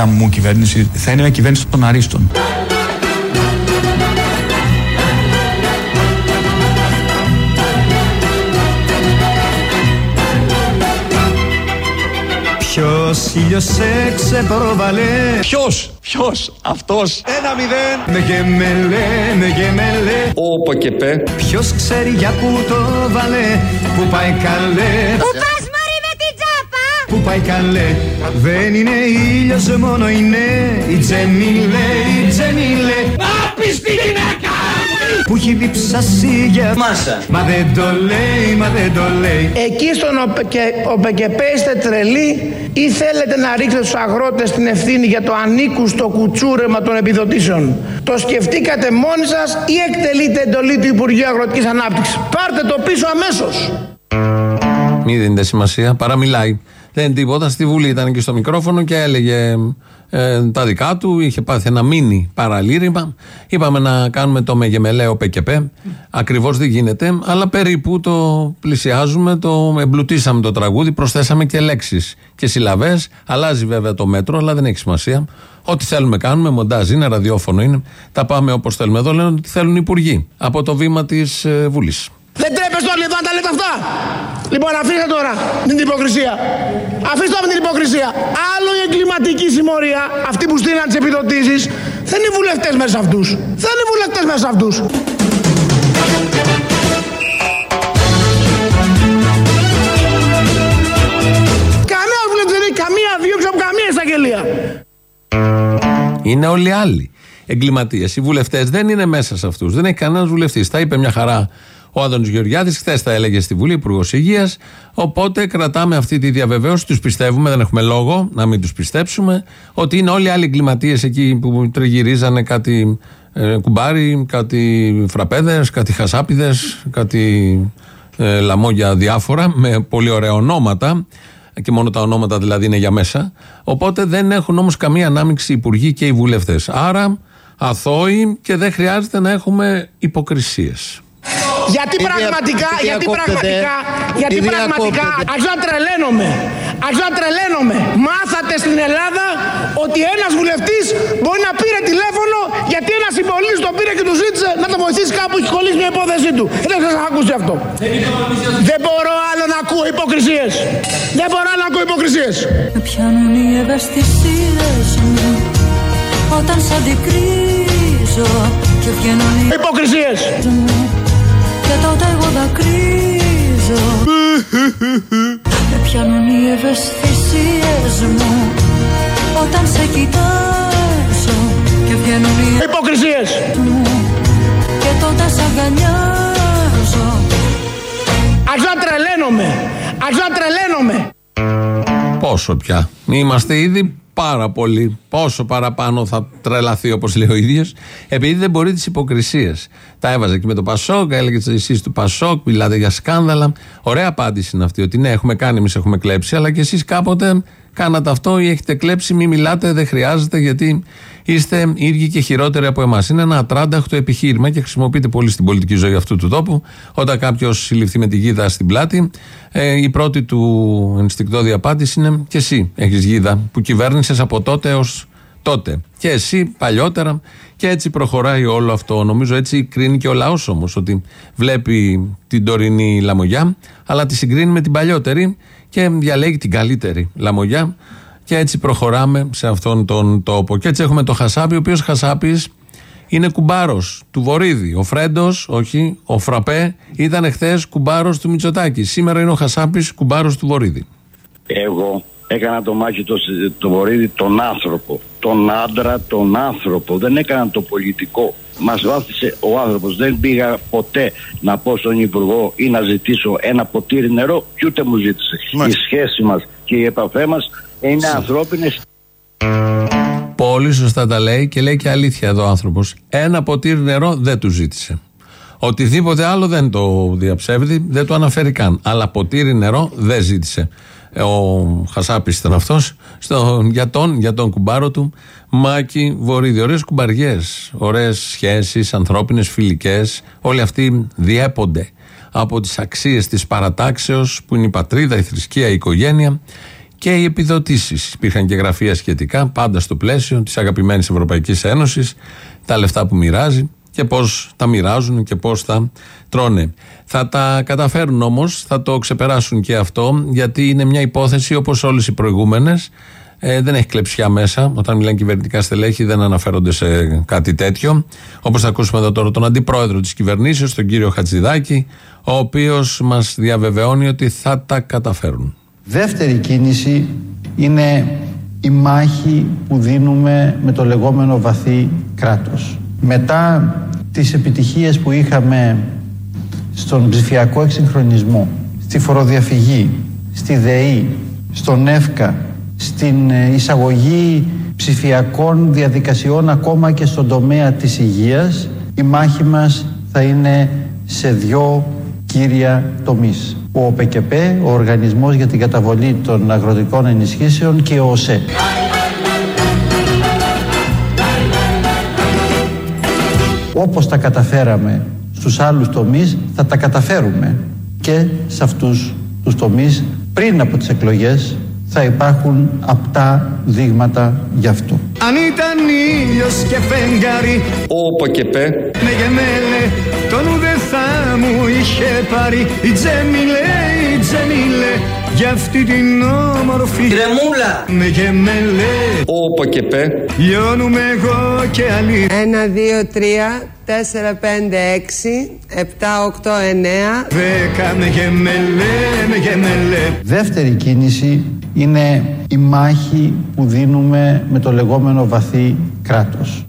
δικιά μου κυβέρνηση θα είναι μια κυβέρνηση των αρίστων. Ποιος ήλιος σε ξεπροβαλέ. Ποιος, ποιος, αυτός. Ένα μηδέν. Με γεμελέ, με γεμελέ. Ο Πακεπέ Ποιος ξέρει για πού το βαλέ Πού πάει καλέ. Πού πας μωρή με την τσάπα Πού πάει καλέ Δεν είναι ήλιος μόνο είναι Η Τζεμιλέ, η Τζεμιλέ Άπιστη γυναίκα Που έχει διψάσει για Μάσα. Μα δεν το λέει, μα δεν το λέει Εκεί στον ΟΠΕΚΕΠΕ είστε τρελοί ή θέλετε να ρίξετε στους αγρότες την ευθύνη για το ανήκουστο κουτσούρεμα των επιδοτήσεων; Το σκεφτήκατε μόνοι σας ή εκτελείτε εντολή του Υπουργείου Αγροτικής Ανάπτυξης; Πάρτε το πίσω αμέσως. Μην δίνετε σημασία, παραμιλάει. Δεν είναι τίποτα. Στη Βουλή ήταν και στο μικρόφωνο και έλεγε ε, τα δικά του. Είχε πάθει ένα μίνι παραλήρημα. Είπαμε να κάνουμε το μεγεμελαίο ΠΚΠ. Ακριβώς δεν γίνεται, αλλά περίπου το πλησιάζουμε, το εμπλουτίσαμε το τραγούδι, προσθέσαμε και λέξεις και συλλαβές. Αλλάζει βέβαια το μέτρο, αλλά δεν έχει σημασία. Ό,τι θέλουμε κάνουμε, μοντάζ είναι, ραδιόφωνο είναι. Τα πάμε όπως θέλουμε. Εδώ λένε ότι θέλουν οι υπουργοί από το βήμα της ε, Βουλής. Δεν τρέπεστε όλοι εδώ να τα λέτε αυτά. Λοιπόν, αφήστε τώρα την υποκρισία. Αφήστε τώρα την υποκρισία. Άλλο η εγκληματική συμμορία, αυτοί που στείλαν τις επιδοτήσεις, δεν είναι βουλευτές μέσα σε αυτούς. Δεν είναι βουλευτές μέσα σε αυτούς. Κανένας βουλευτής δεν έχει καμία δίωξη από καμία εισαγγελία. Είναι όλοι άλλοι εγκληματίες. Οι βουλευτές δεν είναι μέσα σε αυτούς. Δεν έχει κανένας βουλευτής. Τα είπε μια χαρά ο Άδωνης Γεωργιάδης. Χθες τα έλεγε στη Βουλή, Υπουργός Υγείας. Οπότε κρατάμε αυτή τη διαβεβαίωση. Τους πιστεύουμε, δεν έχουμε λόγο να μην τους πιστέψουμε. Ότι είναι όλοι άλλοι εγκληματίες εκεί που τριγυρίζανε κάτι ε, κουμπάρι, κάτι φραπέδες, κάτι χασάπιδε, κάτι ε, λαμόγια διάφορα με πολύ ωραία ονόματα και μόνο τα ονόματα δηλαδή είναι για μέσα. Οπότε δεν έχουν όμως καμία ανάμειξη οι υπουργοί και οι βουλευτές. Άρα αθώοι και δεν χρειάζεται να έχουμε υποκρισίες. Γιατί Τι δια- πραγματικά, τι γιατί διακόπτετε, πραγματικά, ε; γιατί Τι πραγματικά, διακόπτετε. άρχισα να τρελαίνομαι. Άρχισα να τρελαίνομαι. Μάθατε στην Ελλάδα ότι ένας βουλευτής μπορεί να πήρε τηλέφωνο γιατί ένας συμπολίτης τον πήρε και του ζήτησε να το βοηθήσει κάπου έχει κολλήσει μια υπόθεσή του. Δεν σας έχω ακούσει αυτό. Δεν μπορώ άλλο να ακούω υποκρισίες. Δεν μπορώ άλλο να ακούω υποκρισίες. Με πιάνουν οι ευαισθησίες μου Όταν σ' αντικρίζω Και βγαίνουν οι Υποκρισίες. Μου Και τότε εγώ δακρύζω Με πιάνουν οι ευαισθησίες μου Όταν σε κοιτάζω Και βγαίνουν οι Υποκρισίες. μου Και τότε σ' αγκαλιάζω Άρχισα να τρελαίνομαι. Άρχισα να τρελαίνομαι. Πόσο πια. Είμαστε ήδη πάρα πολύ. Πόσο παραπάνω θα τρελαθεί όπως λέει ο ίδιος. Επειδή δεν μπορεί τις υποκρισίες. Τα έβαζε και με το Πασόκ, έλεγε εσεί του Πασόκ, μιλάτε για σκάνδαλα. Ωραία απάντηση είναι αυτή. Ότι ναι, έχουμε κάνει, εμείς έχουμε κλέψει, αλλά και εσείς κάποτε κάνατε αυτό ή έχετε κλέψει, μην μιλάτε, δεν χρειάζεται γιατί είστε ίδιοι και χειρότεροι από εμάς. Είναι ένα ατράνταχτο επιχείρημα και χρησιμοποιείται πολύ στην πολιτική ζωή αυτού του τόπου. Όταν κάποιος συλληφθεί με τη γίδα στην πλάτη, ε, η πρώτη του ενστικτόδη απάντηση είναι και εσύ έχεις γίδα που κυβέρνησες από τότε έω τότε. Και εσύ παλιότερα. Και έτσι προχωράει όλο αυτό. Νομίζω έτσι κρίνει και ο λαός όμως. Ότι βλέπει την τωρινή λαμογιά, αλλά τη συγκρίνει με την παλιότερη και διαλέγει την καλύτερη λαμογιά. Και έτσι προχωράμε σε αυτόν τον τόπο. Και έτσι έχουμε το Χασάπι, ο οποίος Χασάπης είναι κουμπάρος του Βορύδη. Ο Φρέντος, όχι, ο Φραπέ ήταν χθε κουμπάρος του Μητσοτάκη. Σήμερα είναι ο Χασάπης κουμπάρος του Βορύδη. Εγώ έκανα το μάχη το, το βορύδι τον άνθρωπο. Τον άντρα, τον άνθρωπο. Δεν έκανα το πολιτικό. Μας βάφτισε ο άνθρωπος. Δεν πήγα ποτέ να πω στον Υπουργό ή να ζητήσω ένα ποτήρι νερό και ούτε μου ζήτησε. Η σχέση μας και η επαφέ μας είναι ανθρώπινε. Πολύ σωστά τα λέει και λέει και αλήθεια εδώ ο άνθρωπος. Ένα ποτήρι νερό δεν του ζήτησε. Οτιδήποτε άλλο δεν το διαψεύδει, δεν το αναφέρει καν. Αλλά ποτήρι νερό δεν ζήτησε. Ε, Ο Χασάπης ήταν αυτός, για τον, για τον κουμπάρο του, Μάκη Βορύδη. Ωραίες κουμπαριές, ωραίες σχέσεις, ανθρώπινες, φιλικές. Όλοι αυτοί διέπονται από τις αξίες της παρατάξεως που είναι η πατρίδα, η θρησκεία, η οικογένεια και οι επιδοτήσεις. Υπήρχαν και γραφεία σχετικά, πάντα στο πλαίσιο της αγαπημένης Ευρωπαϊκής Ένωσης, τα λεφτά που μοιράζει και πώς τα μοιράζουν και πώς τα τρώνε. Θα τα καταφέρουν όμως, θα το ξεπεράσουν και αυτό, γιατί είναι μια υπόθεση όπως όλες οι προηγούμενες. Ε, δεν έχει κλεψιά μέσα. Όταν μιλάνε κυβερνητικά στελέχη, δεν αναφέρονται σε κάτι τέτοιο. Όπως θα ακούσουμε εδώ τώρα τον αντιπρόεδρο της κυβερνήσεως, τον κύριο Χατζηδάκη, ο οποίος μας διαβεβαιώνει ότι θα τα καταφέρουν. Δεύτερη κίνηση είναι η μάχη που δίνουμε με το λεγόμενο βαθύ κράτος. Μετά τις επιτυχίες που είχαμε στον ψηφιακό εξυγχρονισμό, στη φοροδιαφυγή, στη ΔΕΗ, στον ΕΦΚΑ, στην ε, εισαγωγή ψηφιακών διαδικασιών ακόμα και στον τομέα της υγείας, η μάχη μας θα είναι σε δυο κύρια τομείς. Ο ΟΠΚΠ, ο Οργανισμός για την Καταβολή των Αγροτικών Ενισχύσεων και ο ΟΣΕ. Όπως τα καταφέραμε στους άλλους τομείς, θα τα καταφέρουμε και σε αυτούς τους τομείς πριν από τις εκλογές θα υπάρχουν απτά δείγματα γι' αυτό. Αν ήταν ήλιος και φεγγάρι Όπα και πέ. με γεμέλε τον ουδε θα μου είχε πάρει. Η Τζέμιλε, η Τζέμιλε για αυτή την όμορφη. Τρεμούλα. Με γεμέλε Όπα και πέ. λιώνουμε εγώ και άλλη Ένα, δύο, τρία, τέσσερα, πέντε, έξι, επτά, οκτώ, εννέα. δέκα με γεμέλε, με γεμέλε Δεύτερη κίνηση είναι η μάχη που δίνουμε με το λεγόμενο βαθύ κράτος.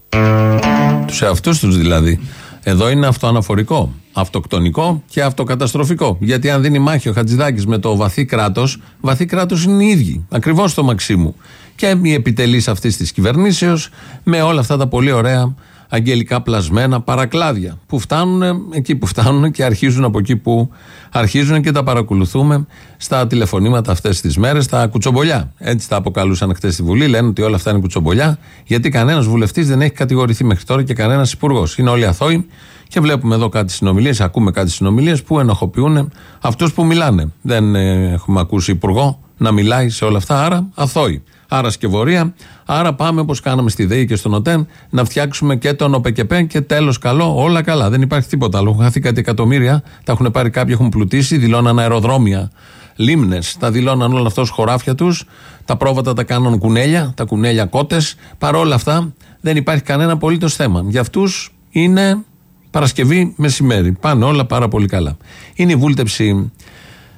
Τους εαυτούς τους δηλαδή. Εδώ είναι αυτοαναφορικό, αυτοκτονικό και αυτοκαταστροφικό. Γιατί αν δίνει μάχη ο Χατζηδάκης με το βαθύ κράτος, βαθύ κράτος είναι οι ίδιοι. Ακριβώς το Μαξίμου. Και οι επιτελείς αυτής της κυβερνήσεως με όλα αυτά τα πολύ ωραία αγγελικά πλασμένα παρακλάδια που φτάνουν εκεί που φτάνουν και αρχίζουν από εκεί που αρχίζουν και τα παρακολουθούμε στα τηλεφωνήματα αυτές τις μέρες, τα κουτσομπολιά. Έτσι τα αποκαλούσαν χθες στη Βουλή, λένε ότι όλα αυτά είναι κουτσομπολιά, γιατί κανένας βουλευτής δεν έχει κατηγορηθεί μέχρι τώρα και κανένας υπουργός. Είναι όλοι αθώοι και βλέπουμε εδώ κάτι συνομιλίες, ακούμε κάτι συνομιλίες που ενοχοποιούν αυτούς που μιλάνε. Δεν ε, έχουμε ακούσει υπουργό να μιλάει σε όλα αυτά, άρα αθώοι. Άρα σκευωρία, άρα πάμε όπως κάναμε στη ΔΕΗ και στον ΟΤΕΝ να φτιάξουμε και τον ΟΠΕΚΕΠΕ και τέλος καλό, όλα καλά. Δεν υπάρχει τίποτα άλλο. Έχουν χαθεί κάτι εκατομμύρια, τα έχουν πάρει κάποιοι, έχουν πλουτίσει, δηλώναν αεροδρόμια, λίμνες, τα δηλώναν όλα αυτά ως χωράφια τους, τα πρόβατα τα κάναν κουνέλια, τα κουνέλια κότες. Παρόλα αυτά δεν υπάρχει κανένα απολύτως θέμα. Για αυτούς είναι Παρασκευή μεσημέρι. Πάνε όλα πάρα πολύ καλά. Είναι η βούλτεψη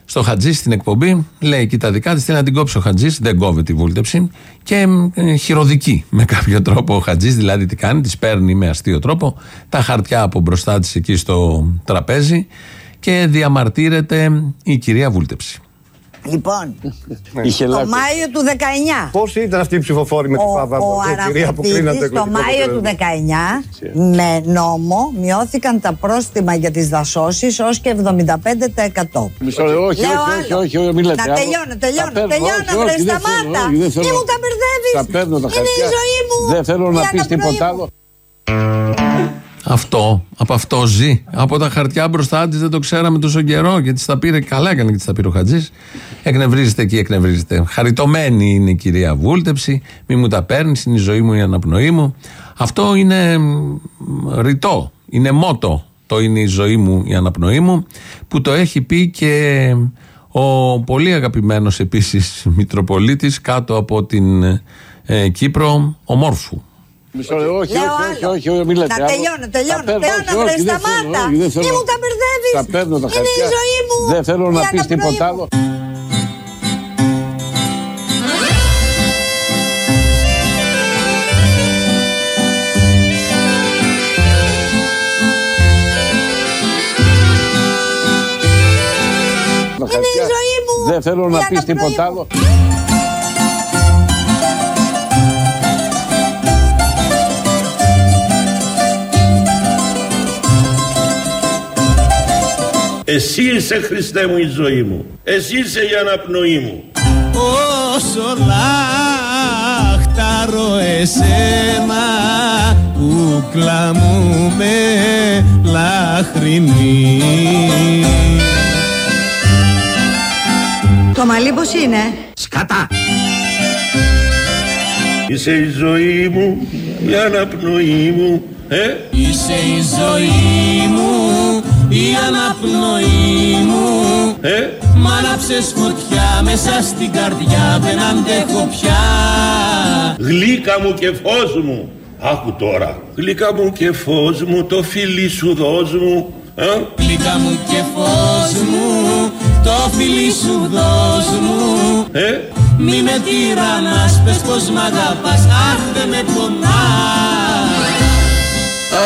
στο Χατζή στην εκπομπή. Λέει εκεί τα δικά της. Θέλει να την κόψει ο Χατζής. Δεν κόβει τη βούλτεψη. Και ε, χειροδική με κάποιο τρόπο ο Χατζής. Δηλαδή τι κάνει, της παίρνει με αστείο τρόπο τα χαρτιά από μπροστά της εκεί στο τραπέζι και διαμαρτύρεται η κυρία Βούλτεψη. Λοιπόν, Είχε το λάθος. Μάιο του 19. Πώς ήταν αυτή η ψηφοφόρη με τη Ο, Φάβα, ο η κυρία που κρίνατε Αραφητής το εκλογικό Μάιο του αποτέλεσμα. 19 με νόμο μειώθηκαν τα πρόστιμα για τις δασώσεις ως και 75%. Μισό λεπτό, όχι, Λέω όχι, όχι, άλλο. όχι, όχι, μη λέτε Να άλλο. τελειώνω, Τα τελειώνω, παίρνω, τελειώνω, όχι, βρε, όχι, δεν θέλω, σταμάτα. όχι, δεν θέλω. Μη μου τα μπερδεύεις. Τα παίρνω τα Είναι χαρτιά. η ζωή μου. Δεν θέλω Η να πεις αναπνοή τίποτα μου. άλλο. Αυτό, από αυτό ζει. Από τα χαρτιά μπροστά της δεν το ξέραμε τόσο καιρό γιατί στα πήρε. Καλά έκανε και τα πήρε ο Χατζής. Εκνευρίζεται εκεί, εκνευρίζεται. Χαριτωμένη είναι η κυρία Βούλτεψη. Μη μου τα παίρνεις, είναι η ζωή μου, η αναπνοή μου. Αυτό είναι μ, ρητό. Είναι μότο. Το είναι η ζωή μου, η αναπνοή μου. Που το έχει πει και ο πολύ αγαπημένος επίσης Μητροπολίτης κάτω από την ε, Κύπρο, ο Μόρφου. Μισό λεπτό, όχι, Λέω όχι, άλλο. όχι, όχι, μη λέτε Να άλλο. τελειώνω, Τα τελειώνω, παίρνω, τελειώνω, όχι, βρε, όχι, δεν θέλω, σταμάτα. όχι, δεν Μη θέλω. μου τα μπερδεύεις; Τα παίρνω τα Είναι η χαρτιά. ζωή μου. Δεν θέλω η να πεις αναπνοή τίποτα μου. άλλο. Τα Είναι η χαρτιά. ζωή μου. Δεν θέλω η να πεις αναπνοή τίποτα μου. άλλο. Εσύ είσαι Χριστέ μου η ζωή μου. Εσύ είσαι η αναπνοή μου. Όσο λάχταρω εσένα κούκλα μου με λαχρινή Το Το μαλλί πώς είναι; Σκατά. Είσαι η ζωή μου, η αναπνοή μου, ε; Είσαι η ζωή μου, η αναπνοή μου Ε, Μ' άναψες φωτιά μέσα στην καρδιά δεν αντέχω πια γλύκα μου και φως μου. Άκου τώρα. Γλύκα μου και φως μου, το φιλί σου δώσ' μου. Ε, Γλυκά μου και φως μου, το φιλί σου δώσ' μου ε, Μη με τυραννάς, πες πως μ' αγαπάς, αχ δεν με πονάς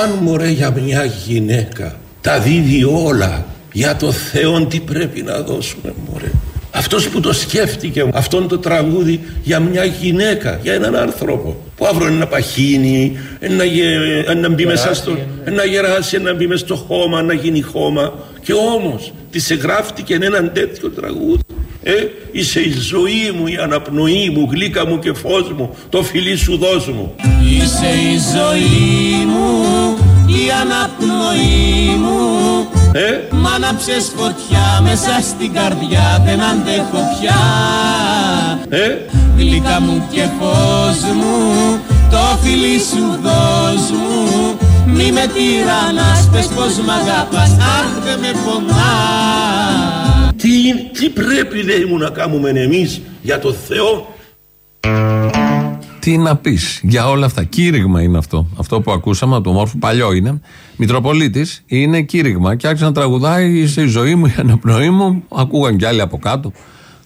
αν μωρέ για μια γυναίκα τα δίδει όλα για το Θεό τι πρέπει να δώσουμε μωρέ. Αυτός που το σκέφτηκε αυτόν το τραγούδι για μια γυναίκα, για έναν άνθρωπο που αύριο είναι να παχύνει, να, γε- να μπει μέσα στο, να γεράσει, να μπει μέσα στο χώμα, να γίνει χώμα και όμως της εγγράφτηκε έναν τέτοιο τραγούδι. Ε, είσαι η ζωή μου, η αναπνοή μου, γλύκα μου και φως μου, το φιλί σου δώσ' μου. Είσαι η ζωή μου, η αναπνοή μου. Ε, Μ' άναψες φωτιά μέσα στην καρδιά δεν αντέχω πια. Ε, Γλυκά μου και φως μου Το φιλί σου δώσ' μου. Μη με τυραννάς πες πως μ' αγαπάς Αχ δεν με πονάς. Τι, τι πρέπει λέει μου να κάνουμε εμείς για το Θεό; Τι να πεις για όλα αυτά. Κήρυγμα είναι αυτό. Αυτό που ακούσαμε από το μόρφο παλιό είναι. Μητροπολίτης είναι κήρυγμα. Και άρχισε να τραγουδάει σε η ζωή μου, η αναπνοή μου. Ακούγαν κι άλλοι από κάτω.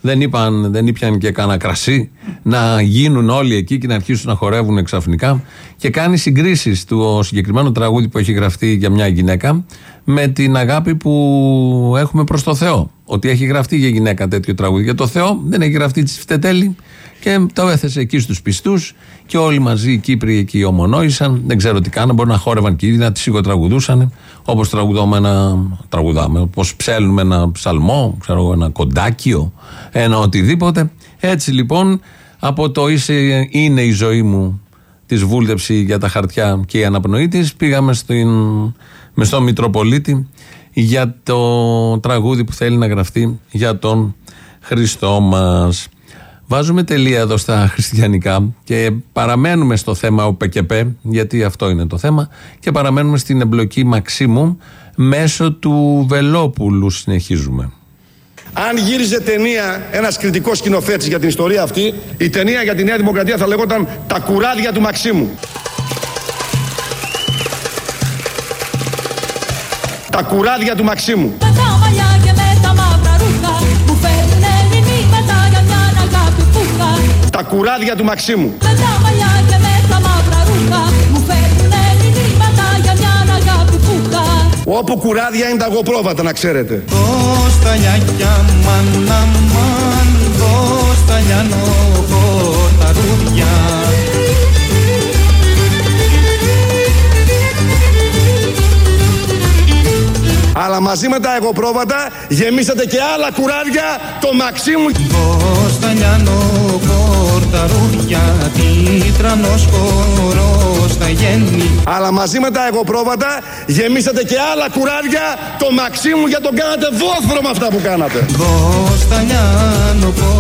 Δεν, είπαν, δεν ήπιαν και κανένα κρασί να γίνουν όλοι εκεί και να αρχίσουν να χορεύουν ξαφνικά. Και κάνει συγκρίσεις του συγκεκριμένου τραγούδι που έχει γραφτεί για μια γυναίκα με την αγάπη που έχουμε προς το Θεό. Ότι έχει γραφτεί για γυναίκα τέτοιο τραγούδι. Για το Θεό δεν έχει γραφτεί της φτετέλη και το έθεσε εκεί στους πιστούς και όλοι μαζί οι Κύπροι εκεί ομονόησαν. Δεν ξέρω τι κάναν. Μπορεί να χόρευαν και ήδη να τη σιγοτραγουδούσαν. Όπως τραγουδάμε ένα. Τραγουδάμε. Όπως ψέλνουμε ένα ψαλμό, ξέρω εγώ, ένα κοντάκιο, ένα οτιδήποτε. Έτσι λοιπόν από το είσαι, είναι η ζωή μου της βούλτεψη για τα χαρτιά και η αναπνοή της, πήγαμε στην, με στο Μητροπολίτη για το τραγούδι που θέλει να γραφτεί για τον Χριστό μας. Βάζουμε τελεία εδώ στα χριστιανικά και παραμένουμε στο θέμα ΟΠΕΚΕΠΕ, γιατί αυτό είναι το θέμα, και παραμένουμε στην εμπλοκή Μαξίμου μέσω του Βελόπουλου συνεχίζουμε. Αν γύριζε ταινία ένας κριτικός σκηνοθέτης για την ιστορία αυτή, η ταινία για τη Νέα Δημοκρατία θα λεγόταν Τα κουράδια του Μαξίμου. Τα κουράδια του Μαξίμου. Με τα μαλλιά και με τα μαύρα ρούχα Μου φέρνουνε μηνύματα για μια αγάπη που είχα Τα κουράδια του Μαξίμου. Με τα μαλλιά και με τα μαύρα ρούχα Μου φέρνουνε μηνύματα για μια αγάπη που είχα Όπου κουράδια είναι τα γοπρόβατα, να ξέρετε. Δώσ' τα λιάκια μάνα μάν Δώσ' Αλλά μαζί με τα εγωπρόβατα γεμίσατε και άλλα κουράδια το Μαξίμου. Δώσ' τα λιανόχο τα ρούδια Τίτρανος χορός τα γέννη Αλλά μαζί με τα εγωπρόβατα γεμίσατε και άλλα κουράδια το Μαξίμου για τον κάνατε βόθρο με αυτά που κάνατε. Δώσ' τα λιανόχο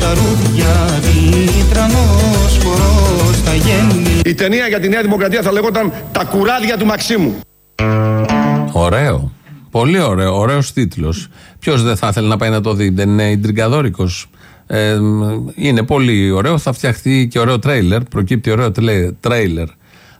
τα ρούδια Τίτρανος χορός τα γέννη Η ταινία για τη Νέα Δημοκρατία θα λέγονταν Τα κουράδια του Μαξίμου. Ωραίο. Πολύ ωραίο. Ωραίος τίτλος. Ποιος δεν θα ήθελε να πάει να το δει, δεν είναι ιντριγκαδόρικος. Ε, είναι πολύ ωραίο. Θα φτιαχτεί και ωραίο τρέιλερ. Προκύπτει ωραίο τρέ- τρέιλερ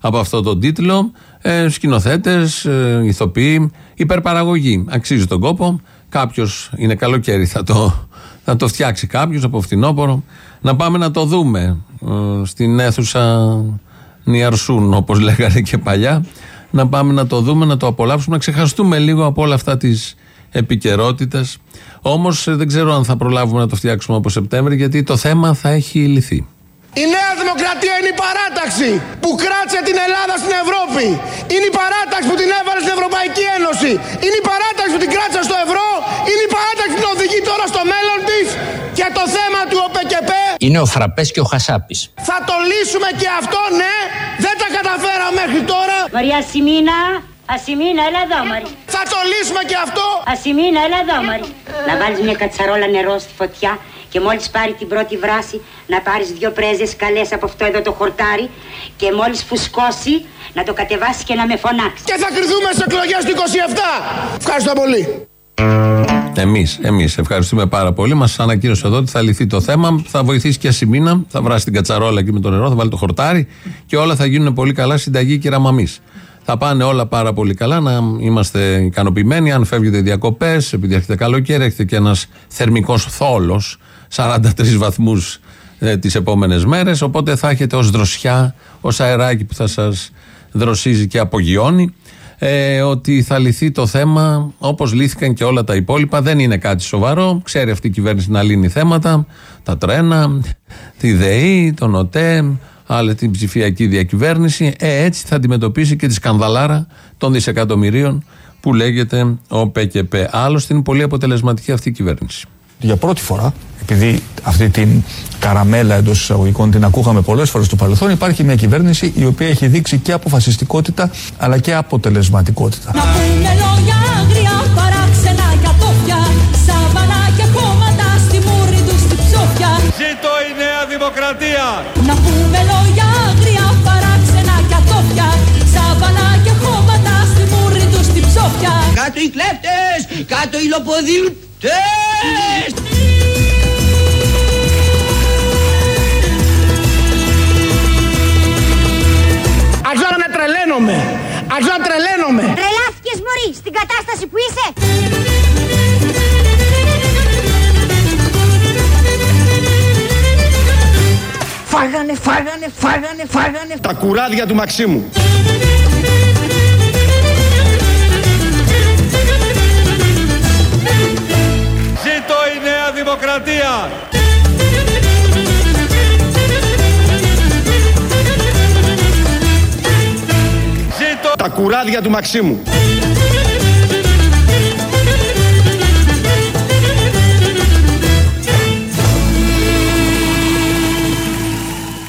από αυτό το τίτλο. Ε, Σκηνοθέτες, ε, ηθοποιοί, υπερπαραγωγή. Αξίζει τον κόπο. Κάποιος είναι καλοκαίρι, θα το, θα το φτιάξει κάποιος από φθινόπωρο. Να πάμε να το δούμε ε, στην αίθουσα Νιαρσούν, όπως λέγανε και παλιά. Να πάμε να το δούμε, να το απολαύσουμε, να ξεχαστούμε λίγο από όλα αυτά της επικαιρότητας. Όμως δεν ξέρω αν θα προλάβουμε να το φτιάξουμε από Σεπτέμβρη, γιατί το θέμα θα έχει λυθεί. Η Νέα Δημοκρατία είναι η παράταξη που κράτησε την Ελλάδα στην Ευρώπη. Είναι η παράταξη που την έβαλε στην Ευρωπαϊκή Ένωση. Είναι η παράταξη που την κράτησε στο ευρώ. Είναι η παράταξη που την οδηγεί τώρα στο μέλλον της. Και το θέμα του ΟΠΕΚΕΠΕ Είναι ο Φραπές και ο Χασάπης. θα το λύσουμε και αυτό, ναι. Δεν τα καταφέραμε μέχρι τώρα. Μαρία Σιμίνα, Ασιμίνα, έλα εδώ, Μαρία. Θα να το λύσουμε και αυτό. Ασημίνα, έλα εδώ, Μωρή. Να βάλεις μια κατσαρόλα νερό στη φωτιά και μόλις πάρει την πρώτη βράση να πάρεις δύο πρέζες καλές από αυτό εδώ το χορτάρι και μόλις φουσκώσει να το κατεβάσεις και να με φωνάξεις. Και θα κρυθούμε σε εκλογές του 27. Ευχαριστώ πολύ. Εμείς, εμείς ευχαριστούμε πάρα πολύ. Μας ανακοίνωσε εδώ ότι θα λυθεί το θέμα. Θα βοηθήσει και ασημίνα. Θα βράσει την κατσαρόλα εκεί με το νερό, θα βάλει το χορτάρι και όλα θα γίνουν πολύ καλά. Συνταγή και ραμαμής. Θα πάνε όλα πάρα πολύ καλά, να είμαστε ικανοποιημένοι. Αν φεύγετε διακοπές, επειδή έρχεται καλοκαίρι, έχετε και ένας θερμικός θόλος, 43 βαθμούς ε, τις επόμενες μέρες. Οπότε θα έχετε ως δροσιά, ως αεράκι που θα σας δροσίζει και απογειώνει ε, ότι θα λυθεί το θέμα όπως λύθηκαν και όλα τα υπόλοιπα. Δεν είναι κάτι σοβαρό. Ξέρει αυτή η κυβέρνηση να λύνει θέματα. Τα τρένα, τη ΔΕΗ, τον ΟΤΕ, άλλη την ψηφιακή διακυβέρνηση. Ε, έτσι θα αντιμετωπίσει και τη σκανδαλάρα των δισεκατομμυρίων που λέγεται ο ΠΚΠ. Άλλωστε είναι πολύ αποτελεσματική αυτή η κυβέρνηση. Για πρώτη φορά, επειδή αυτή την καραμέλα εντός εισαγωγικών την ακούγαμε πολλές φορές στο παρελθόν, υπάρχει μια κυβέρνηση η οποία έχει δείξει και αποφασιστικότητα αλλά και αποτελεσματικότητα. Να πούμε λόγια άγρια, παράξενα για τόπια Σαβανά και χώματα στη μούρη τους στη ψόφια Ζήτω η Νέα Δημοκρατία! Να πούμε λόγια άγρια, παράξενα για τόπια Σαβανά και χώματα στη μούρη τους στη ψόφια Κάτω οι κλέφτες! Κάτω οι λοποδίλτες! Άρχισα να τρελαίνομαι. Άρχισα να τρελαίνομαι. Τρελάθηκες μωρή στην κατάσταση που είσαι. Φάγανε, φάγανε, φάγανε, φάγανε. Τα κουράδια του Μαξίμου. Ζήτω η Νέα Δημοκρατία! Τα κουράδια του Μαξίμου.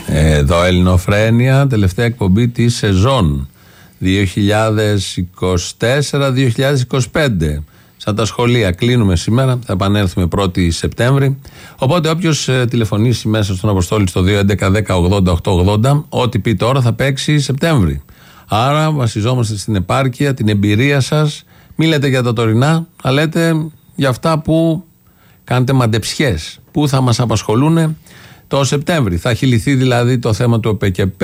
Εδώ Ελληνοφρένια, τελευταία εκπομπή της σεζόν 2024-2025. Σαν τα σχολεία κλείνουμε σήμερα, θα επανέλθουμε 1η Σεπτέμβρη. Οπότε όποιος τηλεφωνήσει μέσα στον Αποστόλη στο 211-10-80-880, ό,τι πει τώρα θα παίξει Σεπτέμβρη. Άρα βασιζόμαστε στην επάρκεια, την εμπειρία σας. Μην λέτε για τα τωρινά, αλλά λέτε για αυτά που κάνετε μαντεψιές, που θα μας απασχολούν το Σεπτέμβρη. Θα έχει λυθεί δηλαδή το θέμα του ΟΠΕΚΕΠ,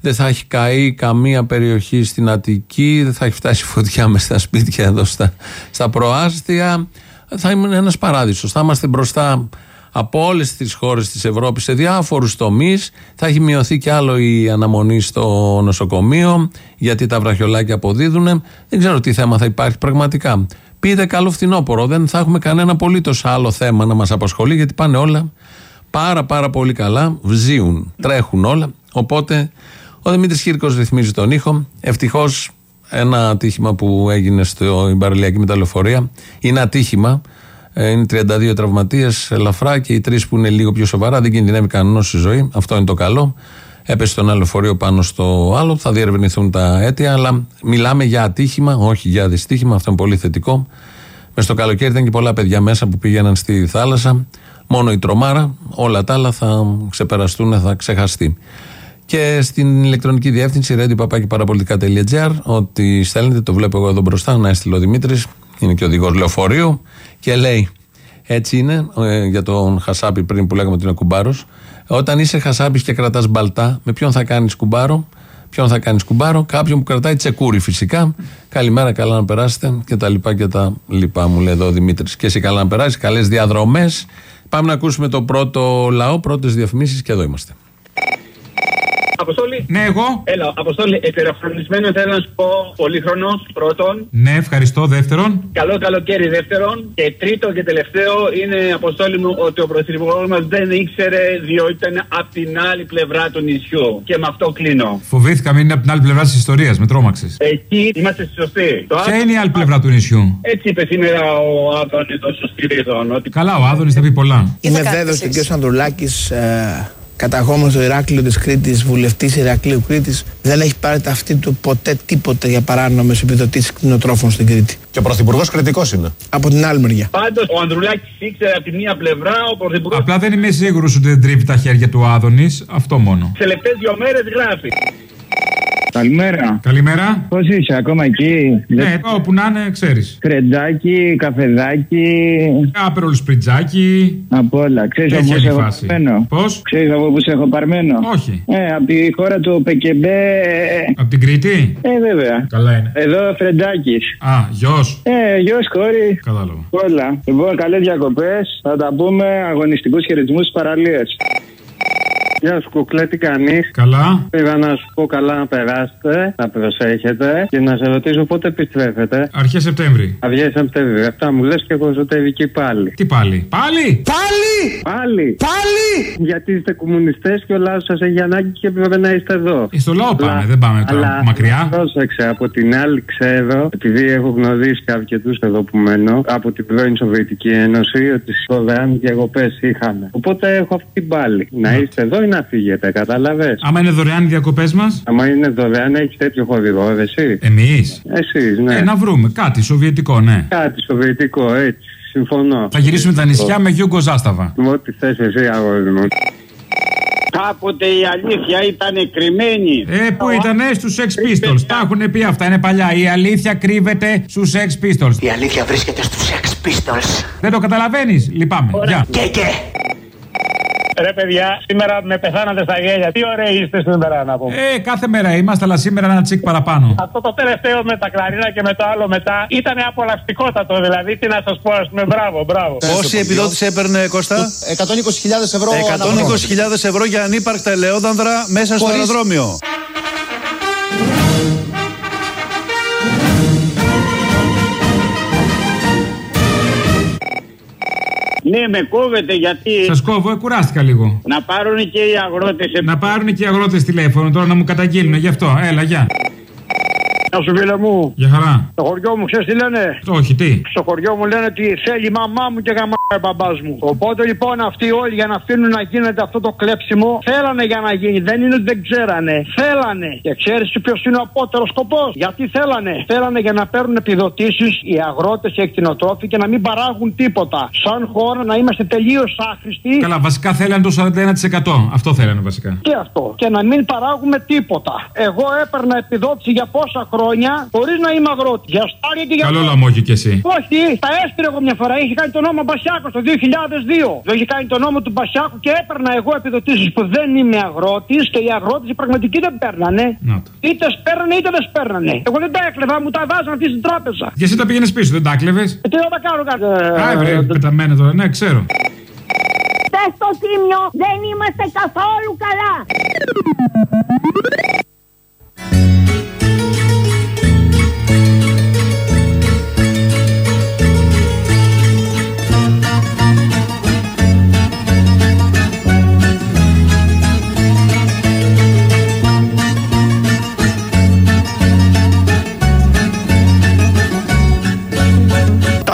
δεν θα έχει καεί καμία περιοχή στην Αττική, δεν θα έχει φτάσει φωτιά μες στα σπίτια εδώ στα, στα προάστια. Θα είναι ένας παράδεισος. Θα είμαστε μπροστά από όλες τις χώρες της Ευρώπης σε διάφορους τομείς. Θα έχει μειωθεί κι άλλο η αναμονή στο νοσοκομείο, γιατί τα βραχιολάκια αποδίδουν. Δεν ξέρω τι θέμα θα υπάρχει πραγματικά. Πείτε καλό φθινόπωρο. Δεν θα έχουμε κανένα απολύτως άλλο θέμα να μας απασχολεί, γιατί πάνε όλα πάρα πάρα πολύ καλά, βζίουν, τρέχουν όλα. Οπότε ο Δημήτρης Κύρκος ρυθμίζει τον ήχο. Ευτυχώς ένα ατύχημα που έγινε στην παραλιακή μεταλλοφορία είναι ατύχημα. Ε, Είναι 32 τραυματίες, ελαφρά και οι τρεις που είναι λίγο πιο σοβαρά. Δεν κινδυνεύει κανένας στη ζωή. Αυτό είναι το καλό. Έπεσε το ένα λεωφορείο πάνω στο άλλο. Θα διερευνηθούν τα αίτια, αλλά μιλάμε για ατύχημα, όχι για δυστύχημα. Αυτό είναι πολύ θετικό. Μες στο καλοκαίρι ήταν και πολλά παιδιά μέσα που πήγαιναν στη θάλασσα. Μόνο η τρομάρα, όλα τα άλλα θα ξεπεραστούν, θα ξεχαστεί. Και στην ηλεκτρονική διεύθυνση radio.parapolitica.gr ότι στέλνετε, το βλέπω εγώ εδώ μπροστά, να έστειλε ο Δημήτρης, είναι και οδηγός λεωφορείου και λέει. Έτσι είναι, ε, για τον Χασάπη πριν που λέγαμε ότι είναι κουμπάρος. Όταν είσαι Χασάπης και κρατάς μπαλτά, με ποιον θα κάνεις κουμπάρο, ποιον θα κάνεις κουμπάρο, κάποιον που κρατάει τσεκούρι φυσικά. Καλημέρα, καλά να περάσετε και τα λοιπά και τα λοιπά, μου λέει εδώ ο Δημήτρης. Και εσύ καλά να περάσεις, καλές διαδρομές. Πάμε να ακούσουμε το πρώτο λαό, πρώτες διαφημίσεις και εδώ είμαστε. Αποστόλη. Ναι, εγώ. Έλα, Αποστόλη, επιρροφρονισμένο θέλω να σου πω πολύχρονο πρώτον. Ναι, ευχαριστώ. Δεύτερον. Καλό καλοκαίρι δεύτερον. Και τρίτο και τελευταίο είναι, Αποστόλη μου, ότι ο πρωθυπουργός μας δεν ήξερε διότι ήταν από την άλλη πλευρά του νησιού. Και με αυτό κλείνω. Φοβήθηκα μην είναι από την άλλη πλευρά της ιστορίας. Με τρόμαξες. Εκεί είμαστε στη σωστή. Το Ποια είναι η άλλη πλευρά του νησιού; Έτσι είπε σήμερα ο Άδωνης εδώ στο Σπυρίδων. Ότι... Καλά, ο Άδωνης θα πει πολλά. Είμαι βέβαιος ότι ο κ. Ανδρουλάκης ε, καταγόμενος στο Ηράκλειο της Κρήτης, βουλευτής Ηρακλείου Κρήτης, δεν έχει πάρει ταυτί του ποτέ τίποτε για παράνομες επιδοτήσεις κτηνοτρόφων στην Κρήτη. Και ο Πρωθυπουργός κριτικός είναι. Από την άλλη μεριά. Πάντως ο Ανδρουλάκης ήξερε από τη μία πλευρά, ο Πρωθυπουργό. Απλά δεν είμαι σίγουρος ότι δεν τρίβει τα χέρια του Άδωνης. Αυτό μόνο. Τι τελευταίε δύο μέρες γράφει. Καλημέρα. Καλημέρα. Πώς είσαι, ακόμα εκεί; Ναι, όπου να είναι, ξέρεις. Κρεντάκι, καφεδάκι. Άπερολ σπριτζάκι. Από όλα. Ξέρεις Τέτοια από πού είναι σε η έχω φάση. παρμένο; Πώς; Ξέρεις από πού σε έχω παρμένο; Όχι. Ε, από τη χώρα του Πεκεμπέ. Από την Κρήτη; Ε, βέβαια. Καλά είναι. Εδώ Φρεντάκι. Α, γιος. Ε, γιος, κόρη. Κατάλαβα. Όλα. Λοιπόν, καλές διακοπές. Θα τα πούμε αγωνιστικούς χαιρετισμούς στις παραλίες. Γεια σου, κουκλέ, τι κάνεις; Καλά. Πήγα να σου πω καλά να περάσετε, να προσέχετε και να σε ρωτήσω πότε επιστρέφετε. Αρχές Σεπτέμβρη. Αυγές Σεπτέμβρη. Αυτά μου λες και έχω εσωτερική πάλι. Τι πάλι; Πάλι! Πάλι! Πάλι! Πάλι! Γιατί είστε κομμουνιστές και ο λαός σας έχει ανάγκη και πρέπει να είστε εδώ. Ε, στο λαό πάμε, Αλλά- δεν πάμε τώρα αλλά μακριά. Πρόσεξε, από την άλλη ξέρω, επειδή έχω γνωρίσει αρκετούς εδώ που μένω, από την πρώην Σοβιετική Ένωση, ότι στι δωρεάν διακοπέ είχαμε. Οπότε έχω αυτή την πάλι. Να είστε εδώ ή να φύγετε, κατάλαβε. Άμα είναι δωρεάν οι διακοπές μας; Άμα είναι δωρεάν, έχεις τέτοιο χορηγό, εσύ. Εμείς; Εσείς, ναι. Ε, να βρούμε κάτι σοβιετικό, ναι. Κάτι σοβιετικό, έτσι. Συμφωνώ. Θα γυρίσουμε τα νησιά με Γιούγκο Ζάσταβα. Ό,τι θες εσύ, αγόρι μου. Κάποτε η αλήθεια ήταν κρυμμένη. Ε, πού ήτανε; Στους Sex Pistols. Τα έχουν πει αυτά, είναι παλιά. Η αλήθεια κρύβεται στους Sex Pistols. Η αλήθεια βρίσκεται στους Sex Pistols. Δεν το καταλαβαίνεις; Λυπάμαι. Γεια. Και και. Ρε παιδιά, σήμερα με πεθάνατε στα γέλια. Τι ωραίοι είστε σήμερα να πούμε. Ε, κάθε μέρα είμαστε, αλλά σήμερα ένα τσικ παραπάνω. Αυτό το τελευταίο με τα κλαρίνα και με το άλλο μετά ήταν απολαυστικότατο. Δηλαδή, τι να σας πω, ας πούμε, μπράβο, μπράβο. Πόση επιδότηση έπαιρνε Κώστα; 120.000 ευρώ. 120.000 ευρώ για ανύπαρκτα ελαιόδανδρα μέσα στο Χωρίς- αεροδρόμιο. Ναι, με κόβετε γιατί. Σας κόβω, ε, κουράστηκα λίγο. Να πάρουν και οι αγρότες. Να πάρουν και οι αγρότες τηλέφωνο τώρα να μου καταγγείλουν γι' αυτό. Έλα, γεια. Γεια σου, φίλε μου. Για χαρά. Στο χωριό μου, ξέρεις τι λένε; Όχι, τι; Στο χωριό μου λένε ότι θέλει η μαμά μου και γαμάει ο μπαμπάς μου. Οπότε λοιπόν αυτοί όλοι για να αφήνουν να γίνεται αυτό το κλέψιμο, θέλανε για να γίνει. Δεν είναι ότι δεν ξέρανε. Θέλανε. Και ξέρεις ποιος είναι ο απότερος σκοπός; Γιατί θέλανε; Θέλανε για να παίρνουν επιδοτήσεις οι αγρότες και οι εκτινοτρόφοι και να μην παράγουν τίποτα. Σαν χώρα να είμαστε τελείως άχρηστοι. Καλά, βασικά θέλανε το 41%. Αυτό θέλανε βασικά. Και αυτό. Και να μην παράγουμε τίποτα. Εγώ έπαιρνα επιδότηση για πόσα χρόνια χωρίς να είμαι αγρότης. Για στάρια και για Καλό όλα. λαμόγιο κι εσύ. Όχι, τα έστειλε εγώ μια φορά. Είχε κάνει το νόμο Μπασιάκος το 2002. Δεν είχε κάνει το νόμο του Μπασιάκου και έπαιρνα εγώ επιδοτήσεις που δεν είμαι αγρότης και οι αγρότες οι πραγματικοί δεν παίρνανε. Να το. Είτε σπέρνανε είτε δεν σπέρνανε. Εγώ δεν τα έκλεβα, μου τα βάζανε αυτή στην τράπεζα. Και εσύ τα πήγαινες πίσω, δεν τα κλέβε. Ε, τι να τα κάνω κάτι. Α, βρε, πεταμένα τώρα, ναι, ξέρω. Πες στο τίμιο δεν είμαστε καθόλου καλά.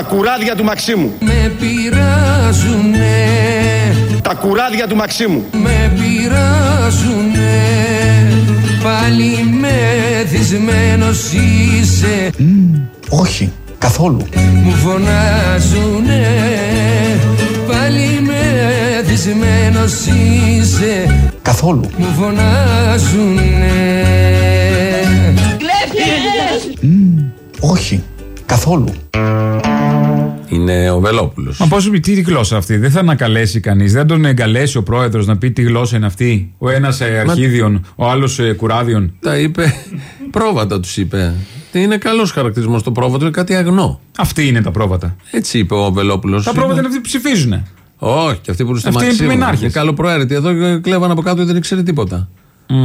Κουράδια του Μαξίμου. Με πειράζουνε, Τα κουράδια του Μαξίμου. με πειράζουνε Πάλι μεθυσμένος είσαι Όχι, καθόλου. Μου φωνάζουνε Πάλι μεθυσμένος είσαι Καθόλου. Μου φωνάζουνε Όχι, καθόλου. Είναι ο Βελόπουλος. Μα πώς τι τη γλώσσα αυτή, δεν θα ανακαλέσει κανείς, δεν τον εγκαλέσει ο πρόεδρος να πει τι γλώσσα είναι αυτή. Ο ένας αρχίδιον, ο άλλος κουράδιον. Τα είπε. Πρόβατα τους είπε. Είναι καλός χαρακτηρισμός το πρόβατο, είναι κάτι αγνό. Αυτή είναι τα πρόβατα. Έτσι είπε ο Βελόπουλος. Τα πρόβατα είναι αυτοί που ψηφίζουν. Όχι, και αυτοί που είναι στο Αυτοί είναι Μαξίμου. επιμενάρχες. Είναι καλοπροαίρετοι. Εδώ κλέβαν από κάτω δεν ήξερε τίποτα.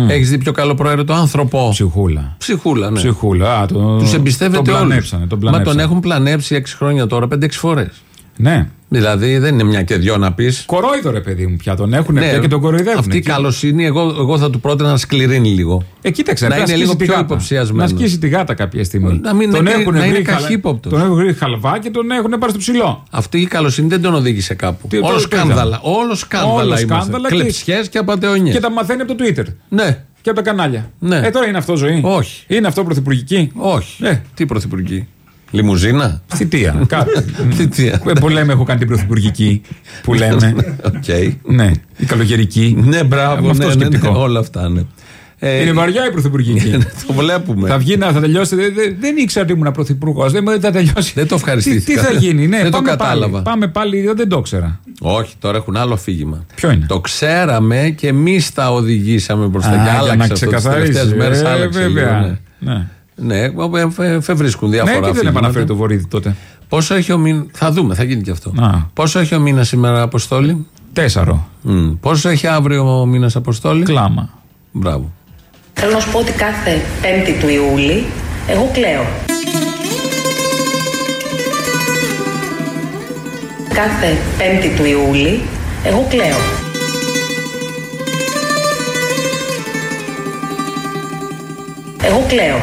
Έχεις δει πιο καλοπροαίρετο άνθρωπο; Ψυχούλα. Ψυχούλα, ναι. Ψυχούλα. α, το- Τους εμπιστεύεται τον όλους. πλανέψανε, τον Μα τον πλανέψανε. έχουν πλανέψει 6 χρόνια τώρα, 5-6 φορές. Ναι. Δηλαδή δεν είναι μια και δυο να πεις. Κορόιδο ρε παιδί μου πια τον έχουν πια και τον κοροϊδεύουν. Ναι, Αυτή η εκεί. καλοσύνη, εγώ, εγώ θα του πρότεινα να σκληρύνει λίγο. Ε, κοίταξε, να πρέπει είναι σκίσει λίγο τη πιο γάτα. υποψιασμένος. Να σκίσει τη γάτα κάποια στιγμή. Να μην τον είναι- έχουν να είναι βρει χαλα- καχύποπτος. Τον έχουν βρει χαλβά και τον έχουν πάρει στο ψηλό. Αυτή η καλοσύνη δεν τον οδήγησε κάπου. Τι- Όλος το- σκάνδαλα. Όλος σκάνδαλα. Όλο είμαστε. σκάνδαλα και- Κλεψιές και απαταιωνιές. Και τα μαθαίνει από το Twitter. Ναι. Και από τα κανάλια. Ναι. Ε, τώρα είναι αυτό ζωή. Όχι. Είναι αυτό πρωθυπουργική; Όχι. Ε, Τι πρωθυπουργική; Λιμουζίνα; θητεία. Κάτι. Θητεία. Ε, που λέμε, έχω κάνει την πρωθυπουργική. Που λέμε. Οκ. ναι. Η καλογερική. Ναι, μπράβο. Με αυτό ναι, ναι, ναι, σκεπτικό. όλα αυτά, ναι. Ε, Είναι βαριά η πρωθυπουργική. το βλέπουμε. θα βγει να θα τελειώσει. Δεν, δεν, δεν ήξερα ότι ήμουν πρωθυπουργός. Δεν, δεν θα τελειώσει. Δεν το τι, ευχαριστήθηκα. τι θα γίνει, ναι, Δεν το πάμε κατάλαβα. Πάλι, πάμε πάλι, δεν το ήξερα. Όχι, τώρα έχουν άλλο αφήγημα. Ποιο είναι; Το ξέραμε και εμείς τα οδηγήσαμε προς τα Α, και για να άλλαξε αυτό. Τις ξεκαθαρίσει. τελευταίες μέρες Ε, άλλαξε. βέβαια. Λίγο, Ναι, Ναι. ναι ε, ε, ε, βρίσκουν Ναι, διάφορα και δεν αφήγηματα. επαναφέρει το βορίδι τότε. Πόσο έχει ο μήνα. Θα δούμε, θα γίνει και αυτό. Α. Πόσο έχει ο μήνας σήμερα, Αποστόλη; Τέσσαρο. Μμ. Πόσο έχει αύριο ο μήνας, Αποστόλη; Κλάμα. Μπράβο. Θέλω να σου πω ότι κάθε 5η του Ιούλη εγώ κλαίω. Κάθε 5η του Ιούλη εγώ κλαίω. Εγώ κλαίω.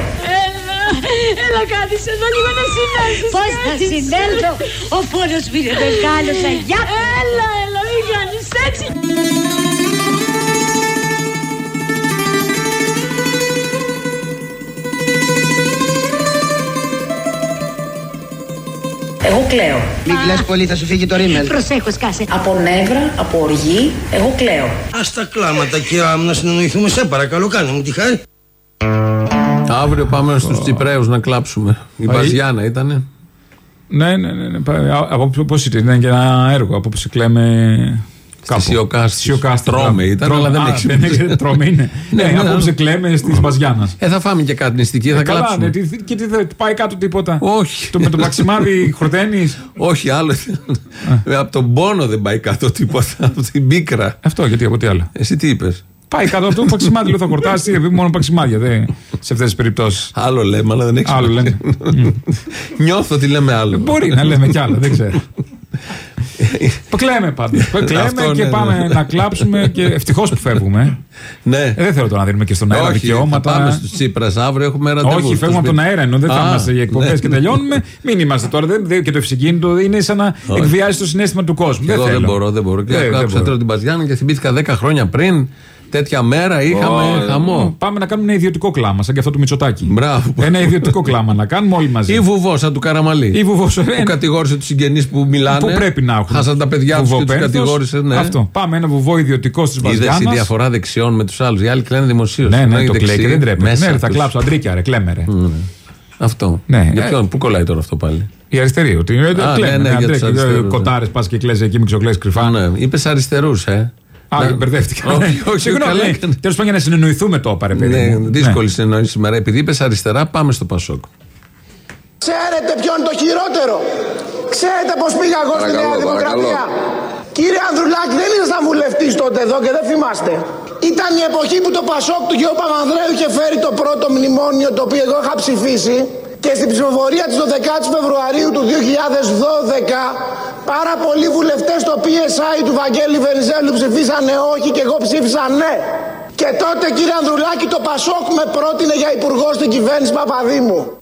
Έλα, έλα κάθισε εδώ λίγο να συνέλθεις. Πώς θα συνέλθω, ο πόνος μου είναι μεγάλος, αγιά. Έλα, έλα, μην κάνεις έτσι. Εγώ κλαίω. Μην κλαις πολύ, θα σου φύγει το ρίμελ. Προσέχω, σκάσε. Από νεύρα, από οργή, εγώ κλαίω. Ας τα κλάματα, κυρία μου, να συνεννοηθούμε. Σε παρακαλώ, κάνε μου τη χάρη. Αύριο πάμε στους Τσιπρέους να κλάψουμε. Η Πάει. Μπαζιάνα ήτανε. Ναι, ναι, ναι. ναι. Πα- α- Από πώς ήταν, ήταν και ένα έργο. Από που κλαίμε. Κάπου. Σιωκάστης. Σιωκάστη, Τρώμε μπράβο. ήταν, Τρώμε. αλλά δεν Α, έχει δεν σημασία. έχει- Τρώμε είναι. Ναι, Ναι, ναι, απόψε ναι. κλαίμε στη Μπαζιάνα. Ε, θα φάμε και κάτι νηστική, θα Ε, καλά, κλάψουμε. ναι, τι- και τι θα πάει κάτω τίποτα. Όχι. Το, με το παξιμάδι χορταίνει. Όχι, άλλο. Ε, από τον πόνο δεν πάει κάτω τίποτα. Από την πίκρα. Αυτό γιατί από τι άλλο; Εσύ τι είπες; Πάει κάτω από το παξιμάδι, λέω θα χορτάσει, επειδή μόνο παξιμάδια. Δεν, σε αυτές τις περιπτώσεις. Άλλο λέμε, αλλά δεν έχει Άλλο λέμε. Νιώθω ότι λέμε άλλο. Μπορεί να λέμε κι άλλα, δεν ξέρω. Κλαίμε πάντα. Κλαίμε Αυτό, και ναι, πάμε ναι. να κλάψουμε και ευτυχώς που φεύγουμε. Ναι. Ε, δεν θέλω τώρα να δίνουμε και στον αέρα Όχι, δικαιώματα. θα πάμε στους Τσίπρας αύριο, έχουμε ραντεβού. Όχι, στο φεύγουμε από τον σπίτι. αέρα ενώ δεν θα Α, είμαστε για εκπομπές ναι. και τελειώνουμε. Μην είμαστε τώρα. Δεν, δεν- και το ευσυγκίνητο είναι σαν να Όχι. εκβιάζει το συνέστημα του κόσμου. Και εγώ δεν θέλω. μπορώ, δεν μπορώ. Και Δεν- δεν άκουσα μπορώ. τώρα την Παζιάννα και θυμήθηκα 10 χρόνια πριν. Τέτοια μέρα είχαμε Ω, χαμό. Πάμε να κάνουμε ένα ιδιωτικό κλάμα, σαν και αυτό του Μητσοτάκη. Μπράβο. Ένα ιδιωτικό κλάμα να κάνουμε όλοι μαζί. Ή βουβό, σαν του Καραμαλή. Ή βουβός, ε, Που κατηγόρησε τους συγγενείς που μιλάνε. Που πρέπει να έχουν. Χάσαν τα παιδιά τους και τους Βουβοπένθος. κατηγόρησε. Ναι. Αυτό. Πάμε ένα βουβό ιδιωτικό στις Είδες η Βαζιάνα. διαφορά δεξιών με τους άλλους. Οι άλλοι κλαίνουν δημοσίως. Ναι, ναι, το κλαίει και δεν τρέπεται. Ναι, θα κλάψω αντρίκια, ρε, κλαίμε, ρε. Αυτό. Ναι, Για ε, ποιον, πού κολλάει τώρα αυτό πάλι; Η αριστερή, ότι είναι. Α, κλαίμε, ναι, ναι, για τους αντρίκια, αριστερούς, ναι. Κοτάρες, πας και κλαίζει εκεί, μην ξοκλαίσει κρυφά. Ναι, είπες αριστερούς, ε. Α, Να- μπερδεύτηκα. Όχι, όχι, Συγγνώμη, καλά ναι. Έκανε. Τέλος πάντων για να συνεννοηθούμε το είπα, ρε παιδί. Ναι, μου. δύσκολη συνεννόηση σήμερα. Επειδή είπες αριστερά, πάμε στο Πασόκ. Ξέρετε ποιο είναι το χειρότερο; Ξέρετε πώ πήγα εγώ στη Νέα Δημοκρατία; Κύριε Ανδρουλάκη, δεν ήσασταν βουλευτή τότε εδώ και δεν θυμάστε. Ήταν η εποχή που το Πασόκ του κ. Παπανδρέου είχε φέρει το πρώτο μνημόνιο το οποίο εγώ είχα ψηφίσει και στην ψηφοφορία της 12 Φεβρουαρίου του 2012 πάρα πολλοί βουλευτές στο PSI του Βαγγέλη Βενιζέλου ψηφίσανε όχι και εγώ ψήφισα ναι. Και τότε κύριε Ανδρουλάκη το Πασόκ με πρότεινε για υπουργό στην κυβέρνηση Παπαδήμου.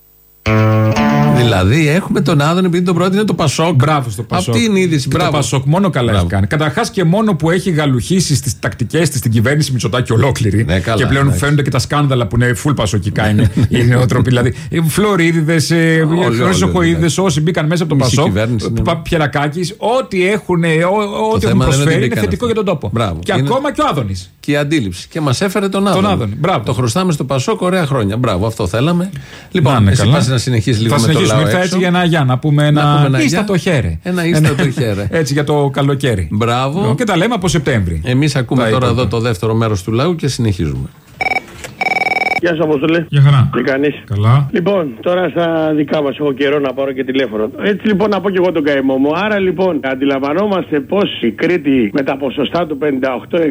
Δηλαδή έχουμε τον Άδων επειδή τον πρότεινε το Πασόκ. Μπράβο στο Πασόκ. Αυτή είναι η είδηση. Και Το Μπράβο. Πασόκ μόνο καλά έχει κάνει. Καταρχάς και μόνο που έχει γαλουχίσει στις τακτικές της στην κυβέρνηση Μητσοτάκη ολόκληρη. Ναι, καλά, και πλέον εντάξει. φαίνονται και τα σκάνδαλα που είναι full πασοκικά είναι οι νεότροποι. Δηλαδή, Φλωρίδιδες, όλοι, Χρυσοκοίδε, όσοι μπήκαν μέσα από τον Μισή Πασόκ. κυβέρνηση, ναι. Πιερακάκης, ό,τι έχουν, ό- ό,τι έχουν θέμα δεν είναι ότι προσφέρει είναι μπήκαν θετικό αυτοί. για τον τόπο. Μπράβο. Και Είναι- ακόμα και ο Άδωνης. Και η αντίληψη. Και μας έφερε τον Άδων. Άδωνη. Μπράβο. Το χρωστάμε στο Πασόκ, ωραία χρόνια. Μπράβο, αυτό θέλαμε. Να Λοιπόν, είναι εσύ καλά. πας να συνεχίσεις λίγο Θα με το συνεχίσουμε. Λαό Ήρθα έξω. έτσι για ένα για να πούμε Να πούμε ένα ένα ίστατο για. χέρι. Ένα ίστατο χέρι. Έτσι για το καλοκαίρι. Μπράβο. Και τα λέμε από Σεπτέμβρη. Εμείς ακούμε Τα τώρα είπαμε. εδώ το δεύτερο μέρος του λαού και συνεχίζουμε. Γεια σα, Αποστολή. Για χαρά. Τι κάνεις; Καλά. Λοιπόν, τώρα στα δικά μας έχω καιρό να πάρω και τηλέφωνο. Έτσι λοιπόν να πω και εγώ τον καημό μου. Άρα λοιπόν, αντιλαμβανόμαστε πώ η Κρήτη με τα ποσοστά του 58, 60,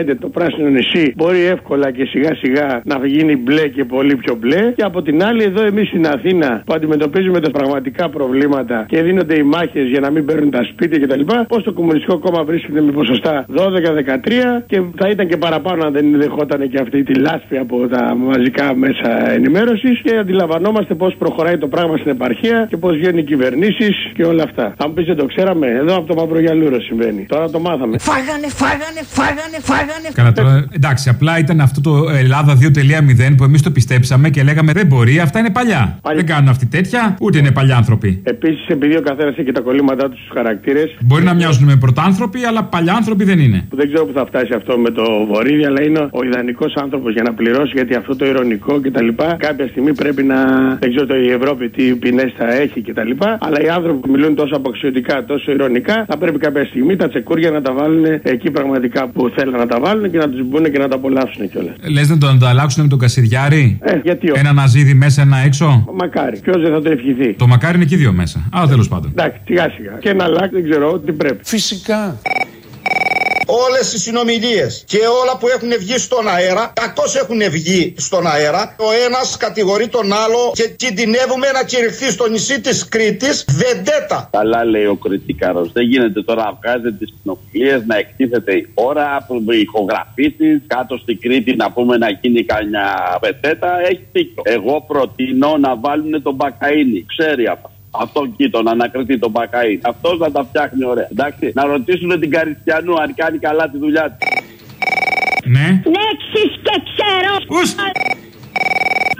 65 το πράσινο νησί μπορεί εύκολα και σιγά σιγά να γίνει μπλε και πολύ πιο μπλε. Και από την άλλη, εδώ εμείς στην Αθήνα που αντιμετωπίζουμε τα πραγματικά προβλήματα και δίνονται οι μάχες για να μην παίρνουν τα σπίτια κτλ. Πώς το Κομμουνιστικό Κόμμα βρίσκεται με ποσοστά 12-13 και θα ήταν και παραπάνω αν δεν δεχόταν και αυτή τη λάσπη από τα μαζικά μέσα ενημέρωσης. Και αντιλαμβανόμαστε πώς προχωράει το πράγμα στην επαρχία και πώς βγαίνουν οι κυβερνήσεις και όλα αυτά. Θα μου πεις δεν το ξέραμε, εδώ από το Μαυρογιαλούρο συμβαίνει. Τώρα το μάθαμε. Φάγανε, φάγανε, φάγανε, φάγανε. Καλά τώρα, εντάξει, απλά ήταν αυτό το Ελλάδα 2.0 που εμείς το πιστέψαμε και λέγαμε δεν μπορεί, αυτά είναι παλιά. Δεν κάνουν αυτή τέτοια, ούτε είναι παλιά άνθρωποι. Επίσης, επειδή ο καθένας έχει τα κολλήματά του στους χαρακτήρες. Μπορεί να μοιάζουν με πρωτάνθρωποι, αλλά παλιά άνθρωποι δεν είναι. Δεν ξέρω που θα φτάσει αυτό με το βορίδι, αλλά είναι ο ιδανικός άνθρωπος για να πληρώσει γιατί αυτό το ηρωνικό κτλ. Κάποια στιγμή πρέπει να. Δεν ξέρω το η Ευρώπη τι ποινές θα έχει κτλ. Αλλά οι άνθρωποι που μιλούν τόσο αποξιωτικά, τόσο ηρωνικά, θα πρέπει κάποια στιγμή τα τσεκούρια να τα βάλουν εκεί πραγματικά που θέλουν να τα βάλουν και να τους μπουν και να τα απολαύσουν κιόλας. Λες να το ανταλλάξουν με τον Κασιδιάρη; Ε, γιατί όχι. Ένα ναζίδι μέσα, ένα έξω; Μακάρι. Ποιος δεν θα το ευχηθεί. Το μακάρι είναι και οι δύο μέσα. Αλλά τέλος πάντων. Εντάξει, σιγά σιγά. Και ένα λάκ δεν ξέρω τι πρέπει. Φυσικά. Όλες οι συνομιλίες και όλα που έχουν βγει στον αέρα, κακώς έχουν βγει στον αέρα. Ο ένας κατηγορεί τον άλλο και κινδυνεύουμε να κηρυχθεί στο νησί της Κρήτης βεντέτα. Καλά λέει ο κριτικάρος. Δεν γίνεται τώρα να βγάζετε τις συνομιλίες, να εκτίθεται η χώρα, που ηχογραφήσεις, κάτω στην Κρήτη να πούμε να γίνει κανένα βεντέτα. Έχει δίκιο. Εγώ προτείνω να βάλουν τον Μπακαΐνη. Ξέρει αυτό. Αυτόν εκεί τον ανακριτή, τον Μπακαή. Αυτός να τα φτιάχνει ωραία. Εντάξει, να ρωτήσουν την Καριστιανού αν κάνει καλά τη δουλειά τη. Ναι. Λέξεις και ξέρω.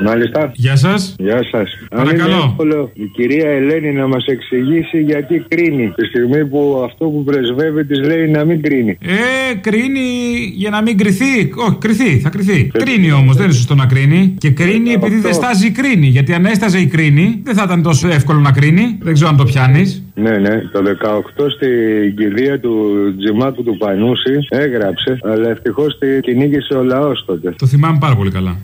Μάλιστα. Γεια σας. Γεια σας. Παρακαλώ. εύκολο η κυρία Ελένη να μας εξηγήσει γιατί κρίνει. Τη στιγμή που αυτό που πρεσβεύει της λέει να μην κρίνει. Ε, κρίνει για να μην κρυθεί. Όχι, κρυθεί, θα κρυθεί. Κρίνει όμως, δεν είναι σωστό να κρίνει. Και κρίνει επειδή δεν στάζει η κρίνη. Γιατί αν έσταζε η κρίνη, δεν θα ήταν τόσο εύκολο να κρίνει. Δεν ξέρω αν το πιάνεις. Ναι, ναι. Το 18 στην κηδεία του Τζιμάκου του Πανούση έγραψε, αλλά ευτυχώς την κυνήγησε ο λαός τότε. Το θυμάμαι πάρα πολύ καλά.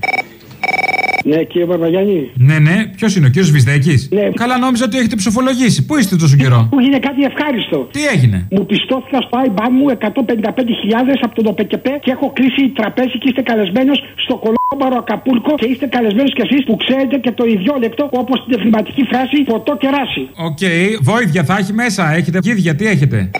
Ναι, κύριε Παπαγιάννη. Ναι, ναι. Ποιος είναι ο κύριος Βυσδέκη. Ναι. Καλά, νόμιζα ότι έχετε ψηφολογήσει. Πού είστε τόσο καιρό; Μου έγινε κάτι ευχάριστο. Τι έγινε; Μου πιστώθηκα στο IBAN μου 155.000 από τον ΟΠΕΚΕΠΕ και έχω κλείσει τραπέζι και είστε καλεσμένος στο κολόμπαρο Ακαπούλκο και είστε καλεσμένος κι εσείς που ξέρετε και το ιδιόλεκτο όπως την εθνική φράση ποτό και ράση. Οκ, βόηδια θα έχει μέσα. Έχετε γίδια, τι έχετε;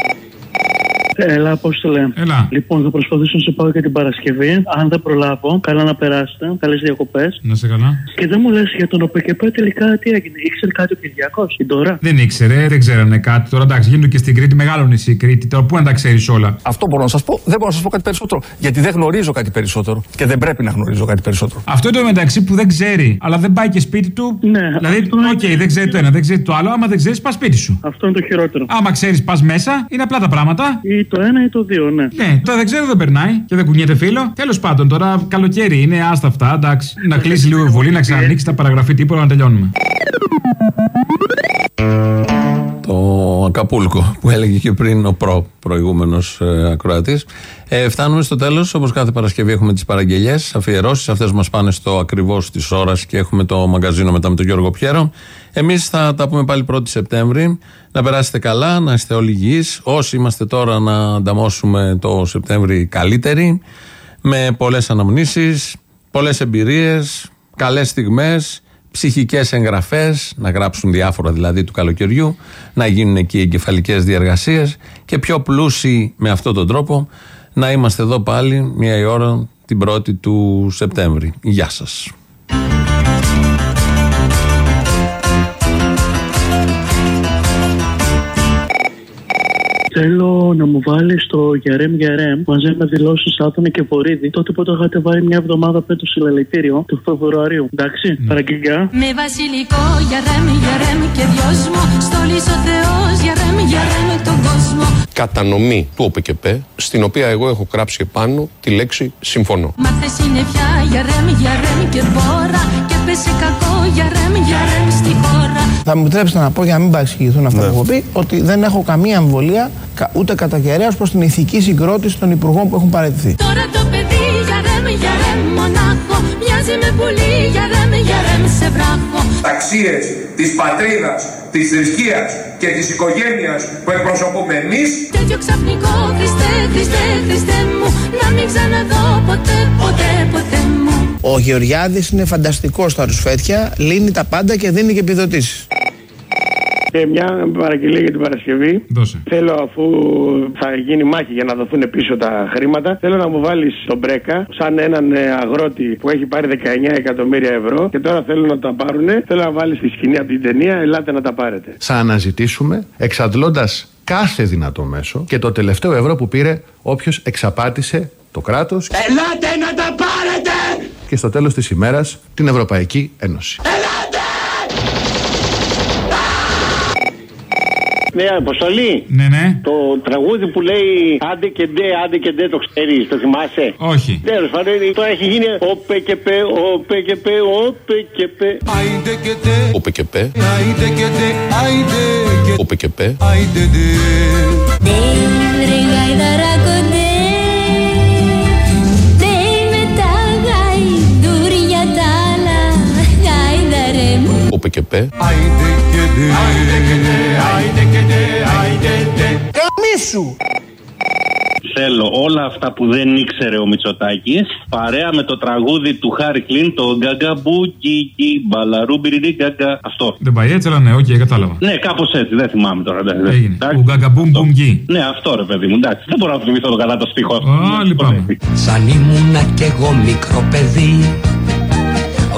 Έλα, πώς το λέμε. Έλα. Λοιπόν, θα προσπαθήσω να σε πάω για την Παρασκευή. Αν δεν προλάβω, καλά να περάσετε. Καλές διακοπές. Να σε καλά. Και δεν μου λες για τον ΟΠΕΚΕΠΕ τελικά τι έγινε. Ήξερε κάτι ο Κυριάκος, ή τώρα. Δεν ήξερε, δεν ξέρανε κάτι. Τώρα εντάξει, γίνονται και στην Κρήτη, μεγάλο νησί η Κρήτη. Τώρα πού να τα ξέρεις όλα; Αυτό μπορώ να σας πω. Δεν μπορώ να σας πω κάτι περισσότερο. Γιατί δεν γνωρίζω κάτι περισσότερο. Και δεν πρέπει να γνωρίζω κάτι περισσότερο. Αυτό είναι το μεταξύ που δεν ξέρει, αλλά δεν πάει και σπίτι του. Ναι, Δηλαδή, οκ, δεν ξέρει το ένα, δεν ξέρει το άλλο. Άμα δεν ξέρεις, πας σπίτι σου. Αυτό είναι το χειρότερο. Άμα ξέρεις, πας μέσα, είναι απλά τα πράγματα. Ή το ένα ή το δύο, ναι. Ναι, τώρα δεν ξέρω, δεν περνάει και δεν κουνιέται φίλο. Τέλος πάντων, τώρα καλοκαίρι είναι, άστα αυτά, εντάξει. Να κλείσει λίγο η βολή, να ξανανοίξει τα παραγραφή τίποτα να τελειώνουμε. Το Ακαπούλκο που έλεγε και πριν ο προ προηγούμενος ε, ακροατής. Ε, φτάνουμε στο τέλος. Όπως κάθε Παρασκευή έχουμε τις παραγγελίε, αφιερώσεις. Αυτές μας πάνε στο ακριβώς της ώρας και έχουμε το μαγκαζίνο μετά με τον Γιώργο Πιέρο. Εμείς θα τα πούμε πάλι 1η Σεπτέμβρη. Να περάσετε καλά, να είστε όλοι υγιείς. Όσοι είμαστε τώρα να ανταμώσουμε το Σεπτέμβρη καλύτεροι. Με πολλές αναμνήσεις, πολλές εμπειρίες, καλές στιγμές ψυχικές εγγραφές, να γράψουν διάφορα δηλαδή του καλοκαιριού, να γίνουν εκεί εγκεφαλικές διαργασίες και πιο πλούσιοι με αυτόν τον τρόπο να είμαστε εδώ πάλι μία η ώρα την 1η του Σεπτέμβρη. Γεια σας. Θέλω να μου βάλεις το Γιαρέμ Γιαρέμ μαζί με δηλώσεις Άδωνη και Βορύδη τότε που το είχατε βάλει μια εβδομάδα πριν το συλλαλητήριο του Φεβρουαρίου. Εντάξει, παραγγελιά. Με βασιλικό για ρεμ, για ρεμ και δυόσμο Στολής ο Θεός για ρεμ, για ρεμ τον κόσμο κατανομή του ΟΠΕΚΕΠΕ, στην οποία εγώ έχω γράψει επάνω τη λέξη συμφωνώ. Μάθε συννεφιά για ρεμ, για ρεμ και μπόρα Και πέσε κακό για ρεμ, για ρεμ στη χώρα Θα μου επιτρέψετε να πω για να μην παρεξηγηθούν αυτά που έχω πει ότι δεν έχω καμία αμβολία κα- ούτε κατά κεραία προς την ηθική συγκρότηση των υπουργών που έχουν παραιτηθεί. Τώρα το παιδί για για ρεμ, για ρεμ μονάχο. Μοιάζει με πουλί για ρεμ, για ρεμ σε βράχο. Αξίες της πατρίδας, της θρησκείας και της οικογένειας που εκπροσωπούμε εμείς. Τέτοιο ξαφνικό Χριστέ, Χριστέ, Χριστέ μου Να μην ξαναδώ ποτέ, ποτέ, ποτέ μου Ο Γεωργιάδης είναι φανταστικός στα ρουσφέτια, λύνει τα πάντα και δίνει και επιδοτήσεις. Και μια παραγγελία για την Παρασκευή. Δώσε. Θέλω, αφού θα γίνει μάχη για να δοθούν πίσω τα χρήματα, θέλω να μου βάλεις τον Μπρέκα σαν έναν ε, αγρότη που έχει πάρει 19 εκατομμύρια ευρώ και τώρα θέλουν να τα πάρουν. Θέλω να βάλεις τη σκηνή από την ταινία, ελάτε να τα πάρετε. Θα αναζητήσουμε εξαντλώντας κάθε δυνατό μέσο και το τελευταίο ευρώ που πήρε όποιος εξαπάτησε το κράτος Ελάτε να τα πάρετε! και στο τέλος της ημέρας την Ευρωπαϊκή Ένωση. Ναι, αποστολή. Ναι, ναι. Το τραγούδι που λέει άντε και ντε, άντε και ντε, το ξέρεις, το θυμάσαι. Όχι. Τέλος πάντων, τώρα έχει γίνει ο πε και πε, ο πε και πε, ο πε και πε. Άιντε και τε, Ούπε και πέ, άιντε και τε, άιντε και ούπε και πέ. άιντε ντε. Ρε γαϊδαράκο ντε Ντε τε, άιντε τε. Καμίσου! Θέλω όλα αυτά που δεν ήξερε ο Μητσοτάκης, παρέα με το τραγούδι του Χάρη Κλίν, το γκαγκαμπούκι, μπαλαρούμπιρι γκαγκα. Αυτό. Δεν πάει έτσι, αλλά ναι, οκ, κατάλαβα. Ναι, κάπως έτσι, δεν θυμάμαι τώρα. δεν- δεν- Έγινε. εντάξει. Ουγκαγκαμπούμ μπουμ γη. Ναι, αυτό ρε παιδί μου, εντάξει. Δεν μπορώ να θυμηθώ το καλά το στίχο. Α, λυπάμαι. Σαν ήμουνα κι εγώ μικρό παιδί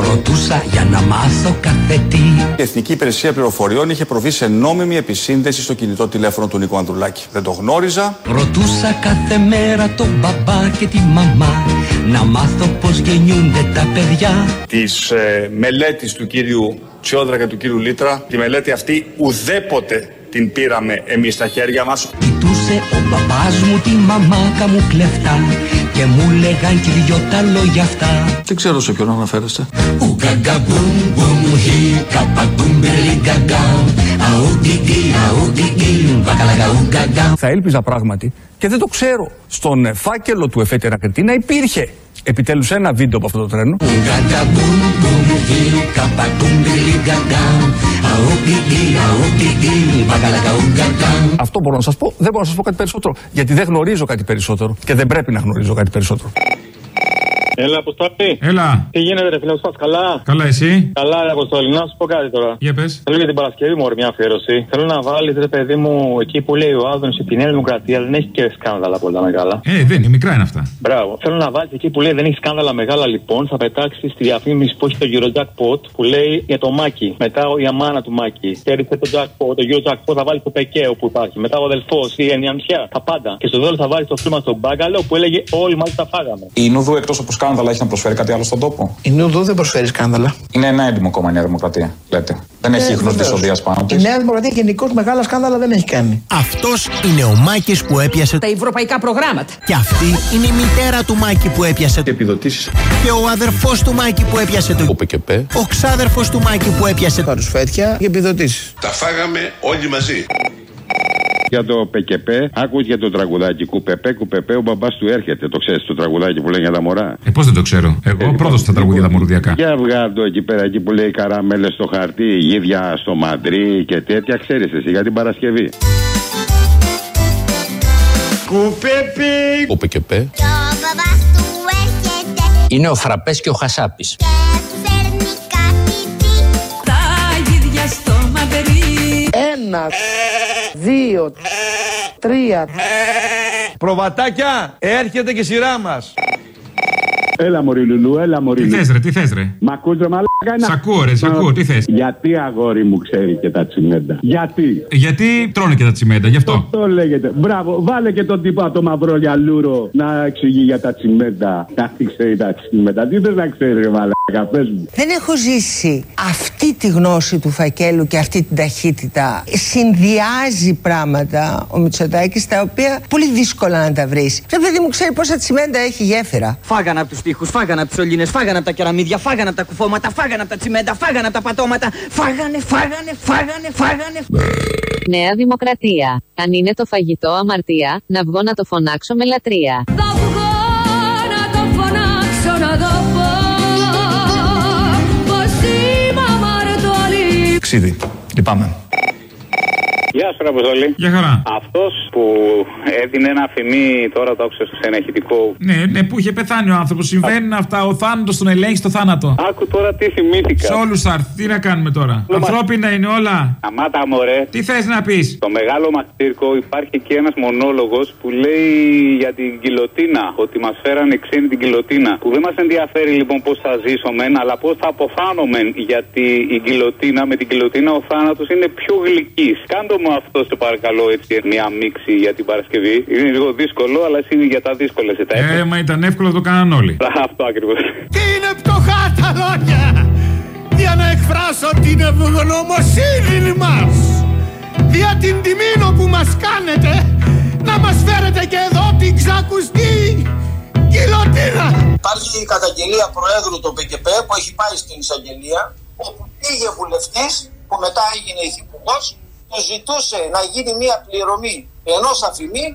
Ρωτούσα για να μάθω κάθε τι Η Εθνική Υπηρεσία Πληροφοριών είχε προβεί σε νόμιμη επισύνδεση στο κινητό τηλέφωνο του Νίκο Ανδρουλάκη. Δεν το γνώριζα. Ρωτούσα κάθε μέρα τον μπαμπά και τη μαμά Να μάθω πως γεννιούνται τα παιδιά Της ε, μελέτης του κύριου Τσιόδρα και του κύριου Λίτρα. Τη μελέτη αυτή ουδέποτε την πήραμε εμείς στα χέρια μας. Κοιτούσε ο μπαμπάς μου τη μαμάκα μου κλεφτά Και μου λέγαν κι δυο τα λόγια αυτά Δεν ξέρω σε ποιον αναφέρεστε. Ουγκαγκαμπούμ μπουμ χι καπαγκούμ γκαγκά Αουγκιγκι αουγκιγκι βακαλαγα ουγκαγκά Θα έλπιζα πράγματι και δεν το ξέρω. Στον ε, φάκελο του Εφέτη Ρακριτή να υπήρχε επιτέλους ένα βίντεο από αυτό το τρένο. Ουγκαγκαμπούμ μπουμ χι καπαγκούμ γκαγκά Αουγκιγκι αουγκιγκι βακαλαγα ουγκαγκά Αυτό μπορώ να σας πω. Δεν μπορώ να σας πω κάτι περισσότερο. Γιατί δεν γνωρίζω κάτι περισσότερο και δεν πρέπει να γνωρίζω κάτι περισσότερο. Έλα, Αποστόλη. Έλα. Τι γίνεται, ρε φίλε, μου πας καλά; Καλά, εσύ; Καλά, ρε Αποστόλη, να σου πω κάτι τώρα. Για πες. Θέλω για την Παρασκευή μου, ρε, μια αφιέρωση. Θέλω να βάλεις, ρε παιδί μου, εκεί που λέει ο Άδωνης ότι η Νέα Δημοκρατία δεν έχει και σκάνδαλα πολλά μεγάλα. Ε, δεν είναι, μικρά είναι αυτά. Μπράβο. Θέλω να βάλεις εκεί που λέει δεν έχει σκάνδαλα μεγάλα λοιπόν. Θα πετάξεις στη διαφήμιση που έχει το Eurojackpot που λέει για το Μάκη. Μετά η αμάνα του Μάκη. Κέρδισε το Jackpot, το Eurojackpot θα βάλεις το Πεκαίο που υπάρχει. Μετά ο αδελφός, η Ενιανσιά. Τα πάντα. Και στο τέλος θα βάλεις το χρήμα στον μπάγκαλο που έλεγε Όλοι μαζί τα φάγαμε. Η Νούδου εκτός από σκάνδαλα έχει να προσφέρει κάτι άλλο στον τόπο; Η Νούδου δεν προσφέρει σκάνδαλα. Είναι ένα έντιμο κόμμα η Νέα Δημοκρατία, λέτε. Δεν έχει Ε, ίχνος βεβαίως. δυσοδείας πάνω Η της. Νέα Δημοκρατία γενικώ μεγάλα σκάνδαλα δεν έχει κάνει. Αυτός είναι ο Μάκης που έπιασε Τα ευρωπαϊκά προγράμματα. Και αυτή είναι η μητέρα του Μάκη που έπιασε το επιδοτήσεις. Και ο αδερφός του Μάκη που έπιασε το Ούπε και πέ, Ο ξάδερφος του Μάκη που έπιασε Τα ρουσφέτια και επιδοτήσεις. Τα φάγαμε όλοι μαζί. Για το ΠΚΠ, άκου για το τραγουδάκι κουπεπέ, κουπεπέ, ο μπαμπάς του έρχεται. Το ξέρεις το τραγουδάκι που λέει για τα μωρά. Ε, πώς δεν το ξέρω. Εγώ πρώτος στα τραγούδια τα μορουδιακά. Για βγάλ το εκεί πέρα, εκεί που λέει καραμέλε στο χαρτί, γίδια στο μαντρί και τέτοια, ξέρεις εσύ για την Παρασκευή. Κουπέπι! ούπε και πέ, Είναι ο Φραπές και ο Χασάπης Τα γίδια στο μαυρί Ένας, δύο, τρία. Προβατάκια, έρχεται και η σειρά μας. Έλα Μωρή Λουλού, έλα Μωρή Τι θες, ρε, τι θες, ρε; Μ' ακούς ρε μαλάκα Σ' ακούω, ρε, σ' ακούω, τι θες; Γιατί αγόρι μου ξέρει και τα τσιμέντα. Γιατί; Γιατί τρώνε και τα τσιμέντα, γι' αυτό. Αυτό λέγεται. Μπράβο, βάλε και τον τύπο από το μαυρό λιαλούρο να εξηγεί για τα τσιμέντα. Κάτι ξέρει τα τσιμέντα. Τι θες να ξέρει, ρε μαλάκα, πες μου. Δεν έχω ζήσει αυτή τη γνώση του φακέλου και αυτή την ταχύτητα. Συνδυάζει πράγματα ο Μητσοτάκης τα οποία πολύ δύσκολα να τα βρεις. Το παιδί μου ξέρει πόσα τσιμέντα έχει γέφυρα; Φάγανε από τους τοίχου, φάγανε από τις σωλήνε, φάγανε από τα κεραμίδια, φάγανε από τα κουφώματα, φάγανε από τα τσιμέντα, φάγανε από τα πατώματα. Φάγανε, φάγανε, φάγανε, φάγανε. Νέα Δημοκρατία. Αν είναι το φαγητό αμαρτία, να βγω να το φωνάξω με λατρεία. Θα βγω να το φωνάξω αγαπώ Πως είμαι αμαρτωλή Ξίδι. Λυπάμαι. Γεια σου, Ραποστολή. Για χαρά. Αυτός που έδινε ένα αφημί, τώρα το άκουσα σε ένα ηχητικό. Ναι, ναι, που είχε πεθάνει ο άνθρωπος. Συμβαίνουν αυτά. Ο θάνατος τον ελέγχει στο θάνατο. Άκου τώρα τι θυμήθηκα. Σε όλους θα έρθει. Τι να κάνουμε τώρα. Μα- Ανθρώπινα είναι όλα. Αμάτα μωρέ. Τι θες να πεις; Στο μεγάλο μα τσίρκο υπάρχει και ένας μονόλογος που λέει για την κιλοτίνα. Ότι μας φέρανε ξένοι την κιλοτίνα. Που δεν μας ενδιαφέρει λοιπόν πώς θα ζήσουμε, αλλά πώς θα αποφάνομαι. Γιατί η κιλοτίνα, με την κιλοτίνα ο θάνατος είναι πιο γλυκής. Κάντο μου αυτό, σε παρακαλώ, έτσι μια μίξη για την Παρασκευή. Είναι λίγο δύσκολο, αλλά εσύ για τα δύσκολα σε τα Ε, μα ήταν εύκολο το κάναν όλοι. Αυτό ακριβώς. Τι είναι πτωχά τα λόγια για να εκφράσω την ευγνωμοσύνη μας δια την τιμήνο που μας κάνετε να μας φέρετε και εδώ την ξακουστή κιλοτίνα. Υπάρχει η καταγγελία Προέδρου του ΠΚΠ που έχει πάει στην εισαγγελία όπου πήγε βουλευτής που μετά έγινε υφυπουργός και ζητούσε να γίνει μια πληρωμή ενός αφημί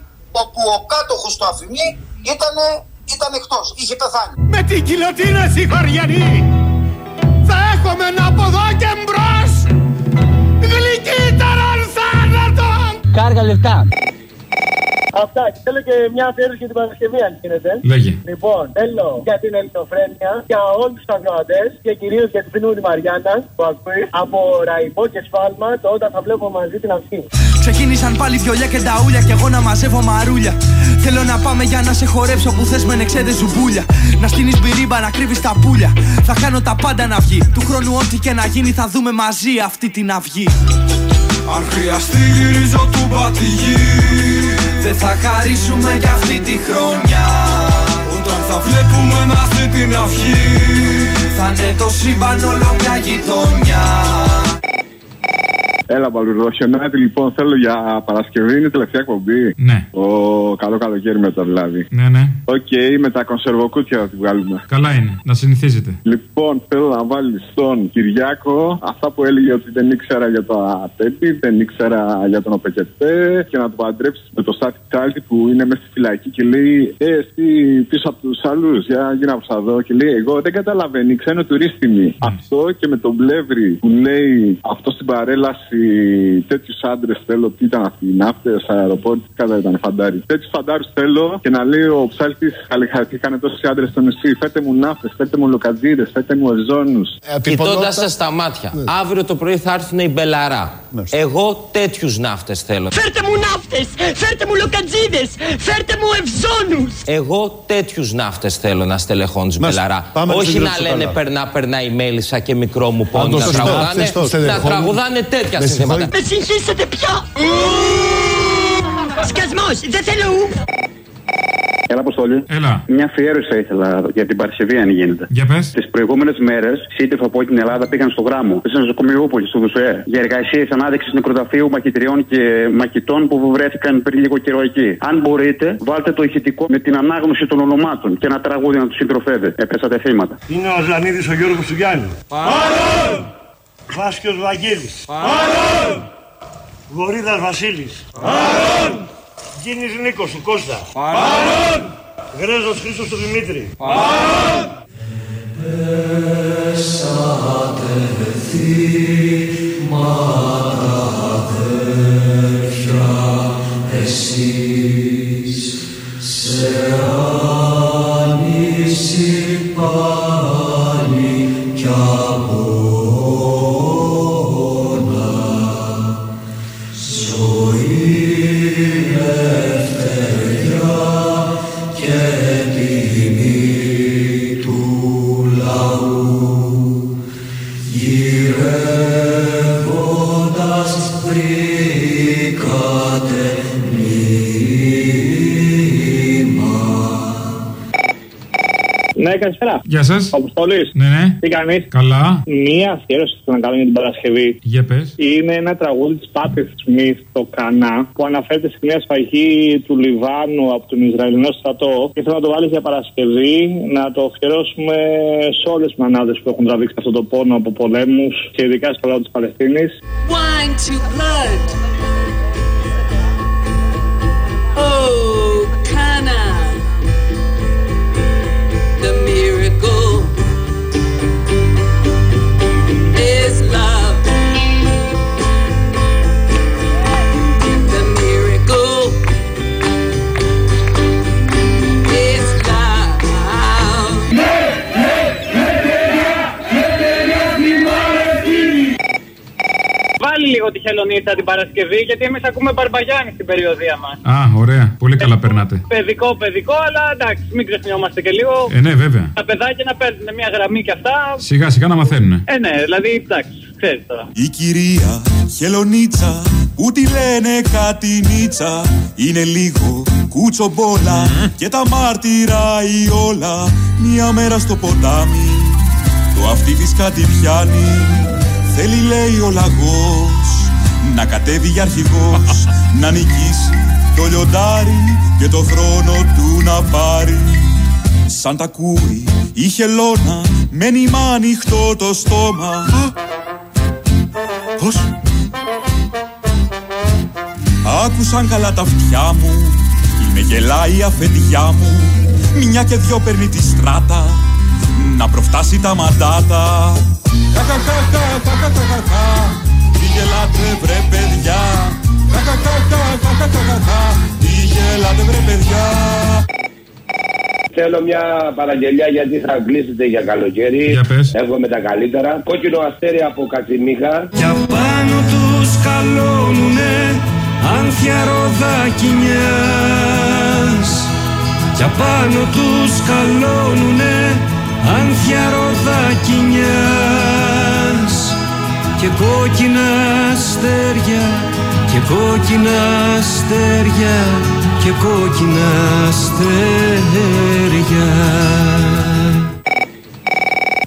όπου ο κάτοχος του αφημί ήταν, ήταν εκτός, είχε πεθάνει. Με την κιλοτίνα συγχωριανή θα έχουμε από εδώ και μπρος γλυκύτερον θάνατον. Κάργα λεφτά. Αυτά. Και θέλω και μια αφιέρωση για την Παρασκευή, αν γίνεται. Λέγε. Λοιπόν, θέλω για την ελληνοφρένεια, για όλους τους ακροατέ και κυρίως για την φίλη μου τη Μαριάννα που ακούει από ραϊμπό και σφάλμα το όταν θα βλέπω μαζί την αυγή. Ξεκίνησαν πάλι βιολιά και ταούλια και εγώ να μαζεύω μαρούλια. Θέλω να πάμε για να σε χορέψω που θες με νεξέδε ζουμπούλια. Να στείνεις μπυρίμπα, να κρύβεις τα πουλια. Θα κάνω τα πάντα να βγει. Του χρόνου ό,τι και να γίνει θα δούμε μαζί αυτή την αυγή. Αν χρειαστεί γυρίζω του πατηγή Δεν θα χαρίσουμε για αυτή τη χρονιά. Όταν θα βλέπουμε να αυτή την αυγή Θα είναι το σύμπαν όλο μια γειτονιά. Έλα, Παλουρδοχιονάτη, λοιπόν, θέλω για Παρασκευή, είναι η τελευταία εκπομπή. Ναι. Ο καλό καλοκαίρι μετά δηλαδή. Ναι, ναι. Οκ, με τα κονσερβοκούτια θα τη βγάλουμε. Καλά είναι. Να συνηθίζετε. Λοιπόν, θέλω να βάλει στον Κυριάκο αυτά που έλεγε ότι δεν ήξερα για το ΑΤΕΠΗ, δεν ήξερα για τον ΟΠΕΚΕΤΕ και να το παντρέψεις με το Στάτη Τσάλτη που είναι μέσα στη φυλακή και λέει Ε, εσύ πίσω από τους άλλους, για γίνα από εδώ. Και λέει Εγώ δεν καταλαβαίνει, ξένο τουρίστημη. Αυτό και με τον Πλεύρη που λέει αυτό στην παρέλαση τέτοιους άντρες θέλω. Τι ήταν αυτοί, οι ναύτες, αεροπόροι, τι κατά ήταν φαντάρι. Τέτοιους φαντάρους θέλω και να λέει ο ψάλτης Χαλιχαθήκανε τόσοι άντρες στο νησί. Φέτε μου ναύτες, φέτε μου λοκατζίδε, φέτε μου εζόνου. Κοιτώντας σας στα μάτια, αύριο το πρωί θα έρθουν οι μπελαρά. Εγώ τέτοιους ναύτες θέλω. Φέρτε μου ναύτες, φέρτε μου λοκατζίδες, φέρτε μου ευζώνους. Εγώ τέτοιους ναύτες θέλω να στελεχώνουν τους μπελαρά. πάμε Όχι στην να Κρήτη λένε καλά. περνά, περνά η μέλισσα και μικρό μου Αν πόνι το να σωστό, τραγουδάνε. αυτό Να στελεχώνουν. τραγουδάνε τέτοια Με συνθήματα. Με συγχύσετε πια. Σκασμός, δεν θέλω ου. Έλα, Αποστολή. Έλα. Μια αφιέρωση θα ήθελα για την Παρασκευή, αν γίνεται. Για πες. Τις προηγούμενες μέρες, σύντροφοι από όλη την Ελλάδα πήγαν στο γράμμο, στο νοσοκομείο στο Δουσουέ, για εργασίες ανάδειξη νεκροταφείου μαχητριών και μαχητών που βρέθηκαν πριν λίγο καιρό εκεί. Αν μπορείτε, βάλτε το ηχητικό με την ανάγνωση των ονομάτων και ένα τραγούδι να τους συντροφεύετε. Έπεσατε θύματα. Είναι ο Ζανίδης ο Γιώργος του Γιάννη. Παρόν! Βάσκιος Βαγγέλης. Παρόν! Γορίδας Βασίλης. Παρόν! Γίνης Νίκος του Κώστα. Παρόν! Γρέζος Χρήστος του Δημήτρη. Παρόν! Εσείς σε Γεια σας. Αποστολής. Ναι, ναι. Τι κάνεις; Καλά. Μία αφιέρωση θέλω να κάνω για την Παρασκευή. Για πες. Είναι ένα τραγούδι της Πάτρι Σμιθ, το Κανά, που αναφέρεται στη μια σφαγή του Λιβάνου από τον Ισραηλινό στρατό. Και θέλω να το βάλεις για Παρασκευή, να το αφιερώσουμε σε όλες τις μανάδες που έχουν τραβήξει αυτό το πόνο από πολέμους και ειδικά στο λαό της Παλαιστίνης. Wine to blood. Βάλει λίγο τη χελονίτσα την Παρασκευή, γιατί εμείς ακούμε Μπαρμπαγιάννη στην περιοδία μας. Α, ωραία. Πολύ καλά περνάτε. Παιδικό, παιδικό, αλλά εντάξει, μην ξεχνιόμαστε και λίγο. Ε, ναι, βέβαια. Τα παιδάκια να παίρνουν μια γραμμή και αυτά. Σιγά σιγά να μαθαίνουνε. Ε, ναι, δηλαδή εντάξει, ξέρεις τώρα. Η κυρία Χελονίτσα που τη λένε κάτι νίτσα είναι λίγο κουτσομπόλα και τα μάρτυράει όλα μια μέρα στο ποτάμι το αυτί της κάτι πιάνει θέλει λέει ο λαγός να κατέβει για αρχηγός να νικήσει το λιοντάρι και το θρόνο του να πάρει. Σαν τα ακούει η χελώνα μένει μ' ανοιχτό το στόμα. Πώς; Άκουσαν καλά τα αυτιά μου Είμαι γελάει η αφεντιά μου. Μια και δυο παίρνει τη στράτα Να προφτάσει τα μαντάτα. Χαχαχαχαχαχαχαχα Τι γελάτε βρε παιδιά Χαχαχαχαχαχαχαχα Τι γελάτε βρε παιδιά Θέλω μια παραγγελιά γιατί θα κλείσετε για καλοκαίρι. Για πες. Εύχομαι τα καλύτερα. Κόκκινο αστέρι από Κατσιμίχα. Κι απάνω τους καλώνουνε άνθια ροδακινιάς Κι απάνω τους καλώνουνε άνθια ροδακινιάς Και κόκκινα αστέρια και κόκκινα αστέρια και κόκκινα αστέρια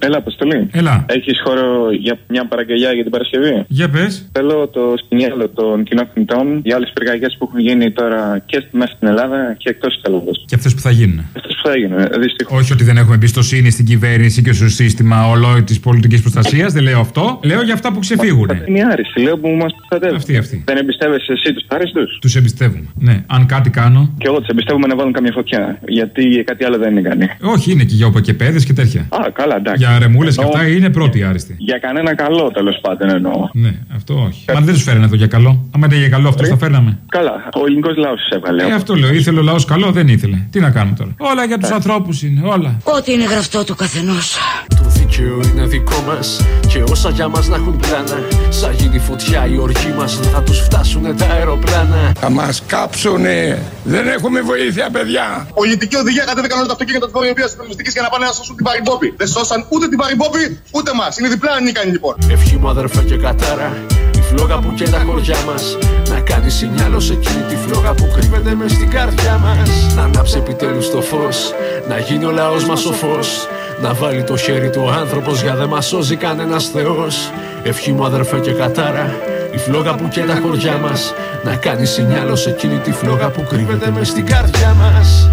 Έλα, Αποστολή. Έλα. Έχεις χώρο για μια παραγγελιά για την Παρασκευή; Για πες. Θέλω το σκηνιέλο των κοινών θνητών για όλε τι πυρκαγιέ που έχουν γίνει τώρα και στη- μέσα στην Ελλάδα και εκτός της Ελλάδα. Και αυτές που θα γίνουν. Αυτές που θα γίνουν, δυστυχώς. Όχι ότι δεν έχουμε εμπιστοσύνη στην κυβέρνηση και στο σύστημα ολόι της πολιτικής προστασίας. Δεν λέω αυτό. Λέω για αυτά που ξεφύγουν. Είναι η άριστη, λέω που μας προστατεύουν. Αυτή, αυτή. Δεν εμπιστεύεσαι εσύ τους άριστους; Τους εμπιστεύουμε. Ναι, αν κάτι κάνω. Και εγώ τους εμπιστεύομαι να βάλουν καμία φωτιά. Γιατί κάτι άλλο δεν είναι κάνει. Όχι, είναι και για οπακεπέδε και τέτοια. Α, καλά, εντάξει. Για ρεμούλε και Εννοώ αυτά είναι πρώτη άριστη. Για κανένα καλό τέλος πάντων εννοώ. Ναι, αυτό όχι. Μα δεν τους φέρνε εδώ για καλό. Αν ήταν για καλό, αυτό θα φέρναμε. Καλά, ο ελληνικός λαός τους έβαλε. Ε, αυτό λέω. Ήθελε ο λαός καλό, δεν ήθελε. Τι να κάνουμε τώρα. Όλα για τους ανθρώπους είναι, όλα. Ό,τι είναι γραφτό του καθενός. Το δίκαιο είναι δικό μας και όσα για μας να έχουν πλάνα. Σαν γίνει φωτιά η οργή μας, δεν θα τους φτάσουνε τα αεροπλάνα. Θα μας κάψουνε. Δεν έχουμε βοήθεια, παιδιά. Πολιτική οδηγία κατέβηκαν όλα τα αυτοκίνητα τη Βορειοβία Περιοριστική για να πάνε να σώσουν την Παρυμπόπη. Δεν σώσαν ούτε την Παρυμπόπη ούτε μας. Είναι διπλά ανίκανοι λοιπόν. Ευχή μου αδερφέ και κατάρα Η φλόγα που και τα χωριά μας. Να κάνει σινιάλο σε εκείνη τη φλόγα που κρύβεται μες στην καρδιά μας. Να ανάψει επιτέλους το φως Να γίνει ο λαός μας ο φως. Να βάλει το χέρι του ο άνθρωπος Για δεν μας σώζει κανένας θεός. Ευχή μου αδερφέ και κατάρα η φλόγα που και τα χωριά μας. Να κάνει σινιάλο σε εκείνη τη φλόγα που κρύβεται μες στην καρδιά μας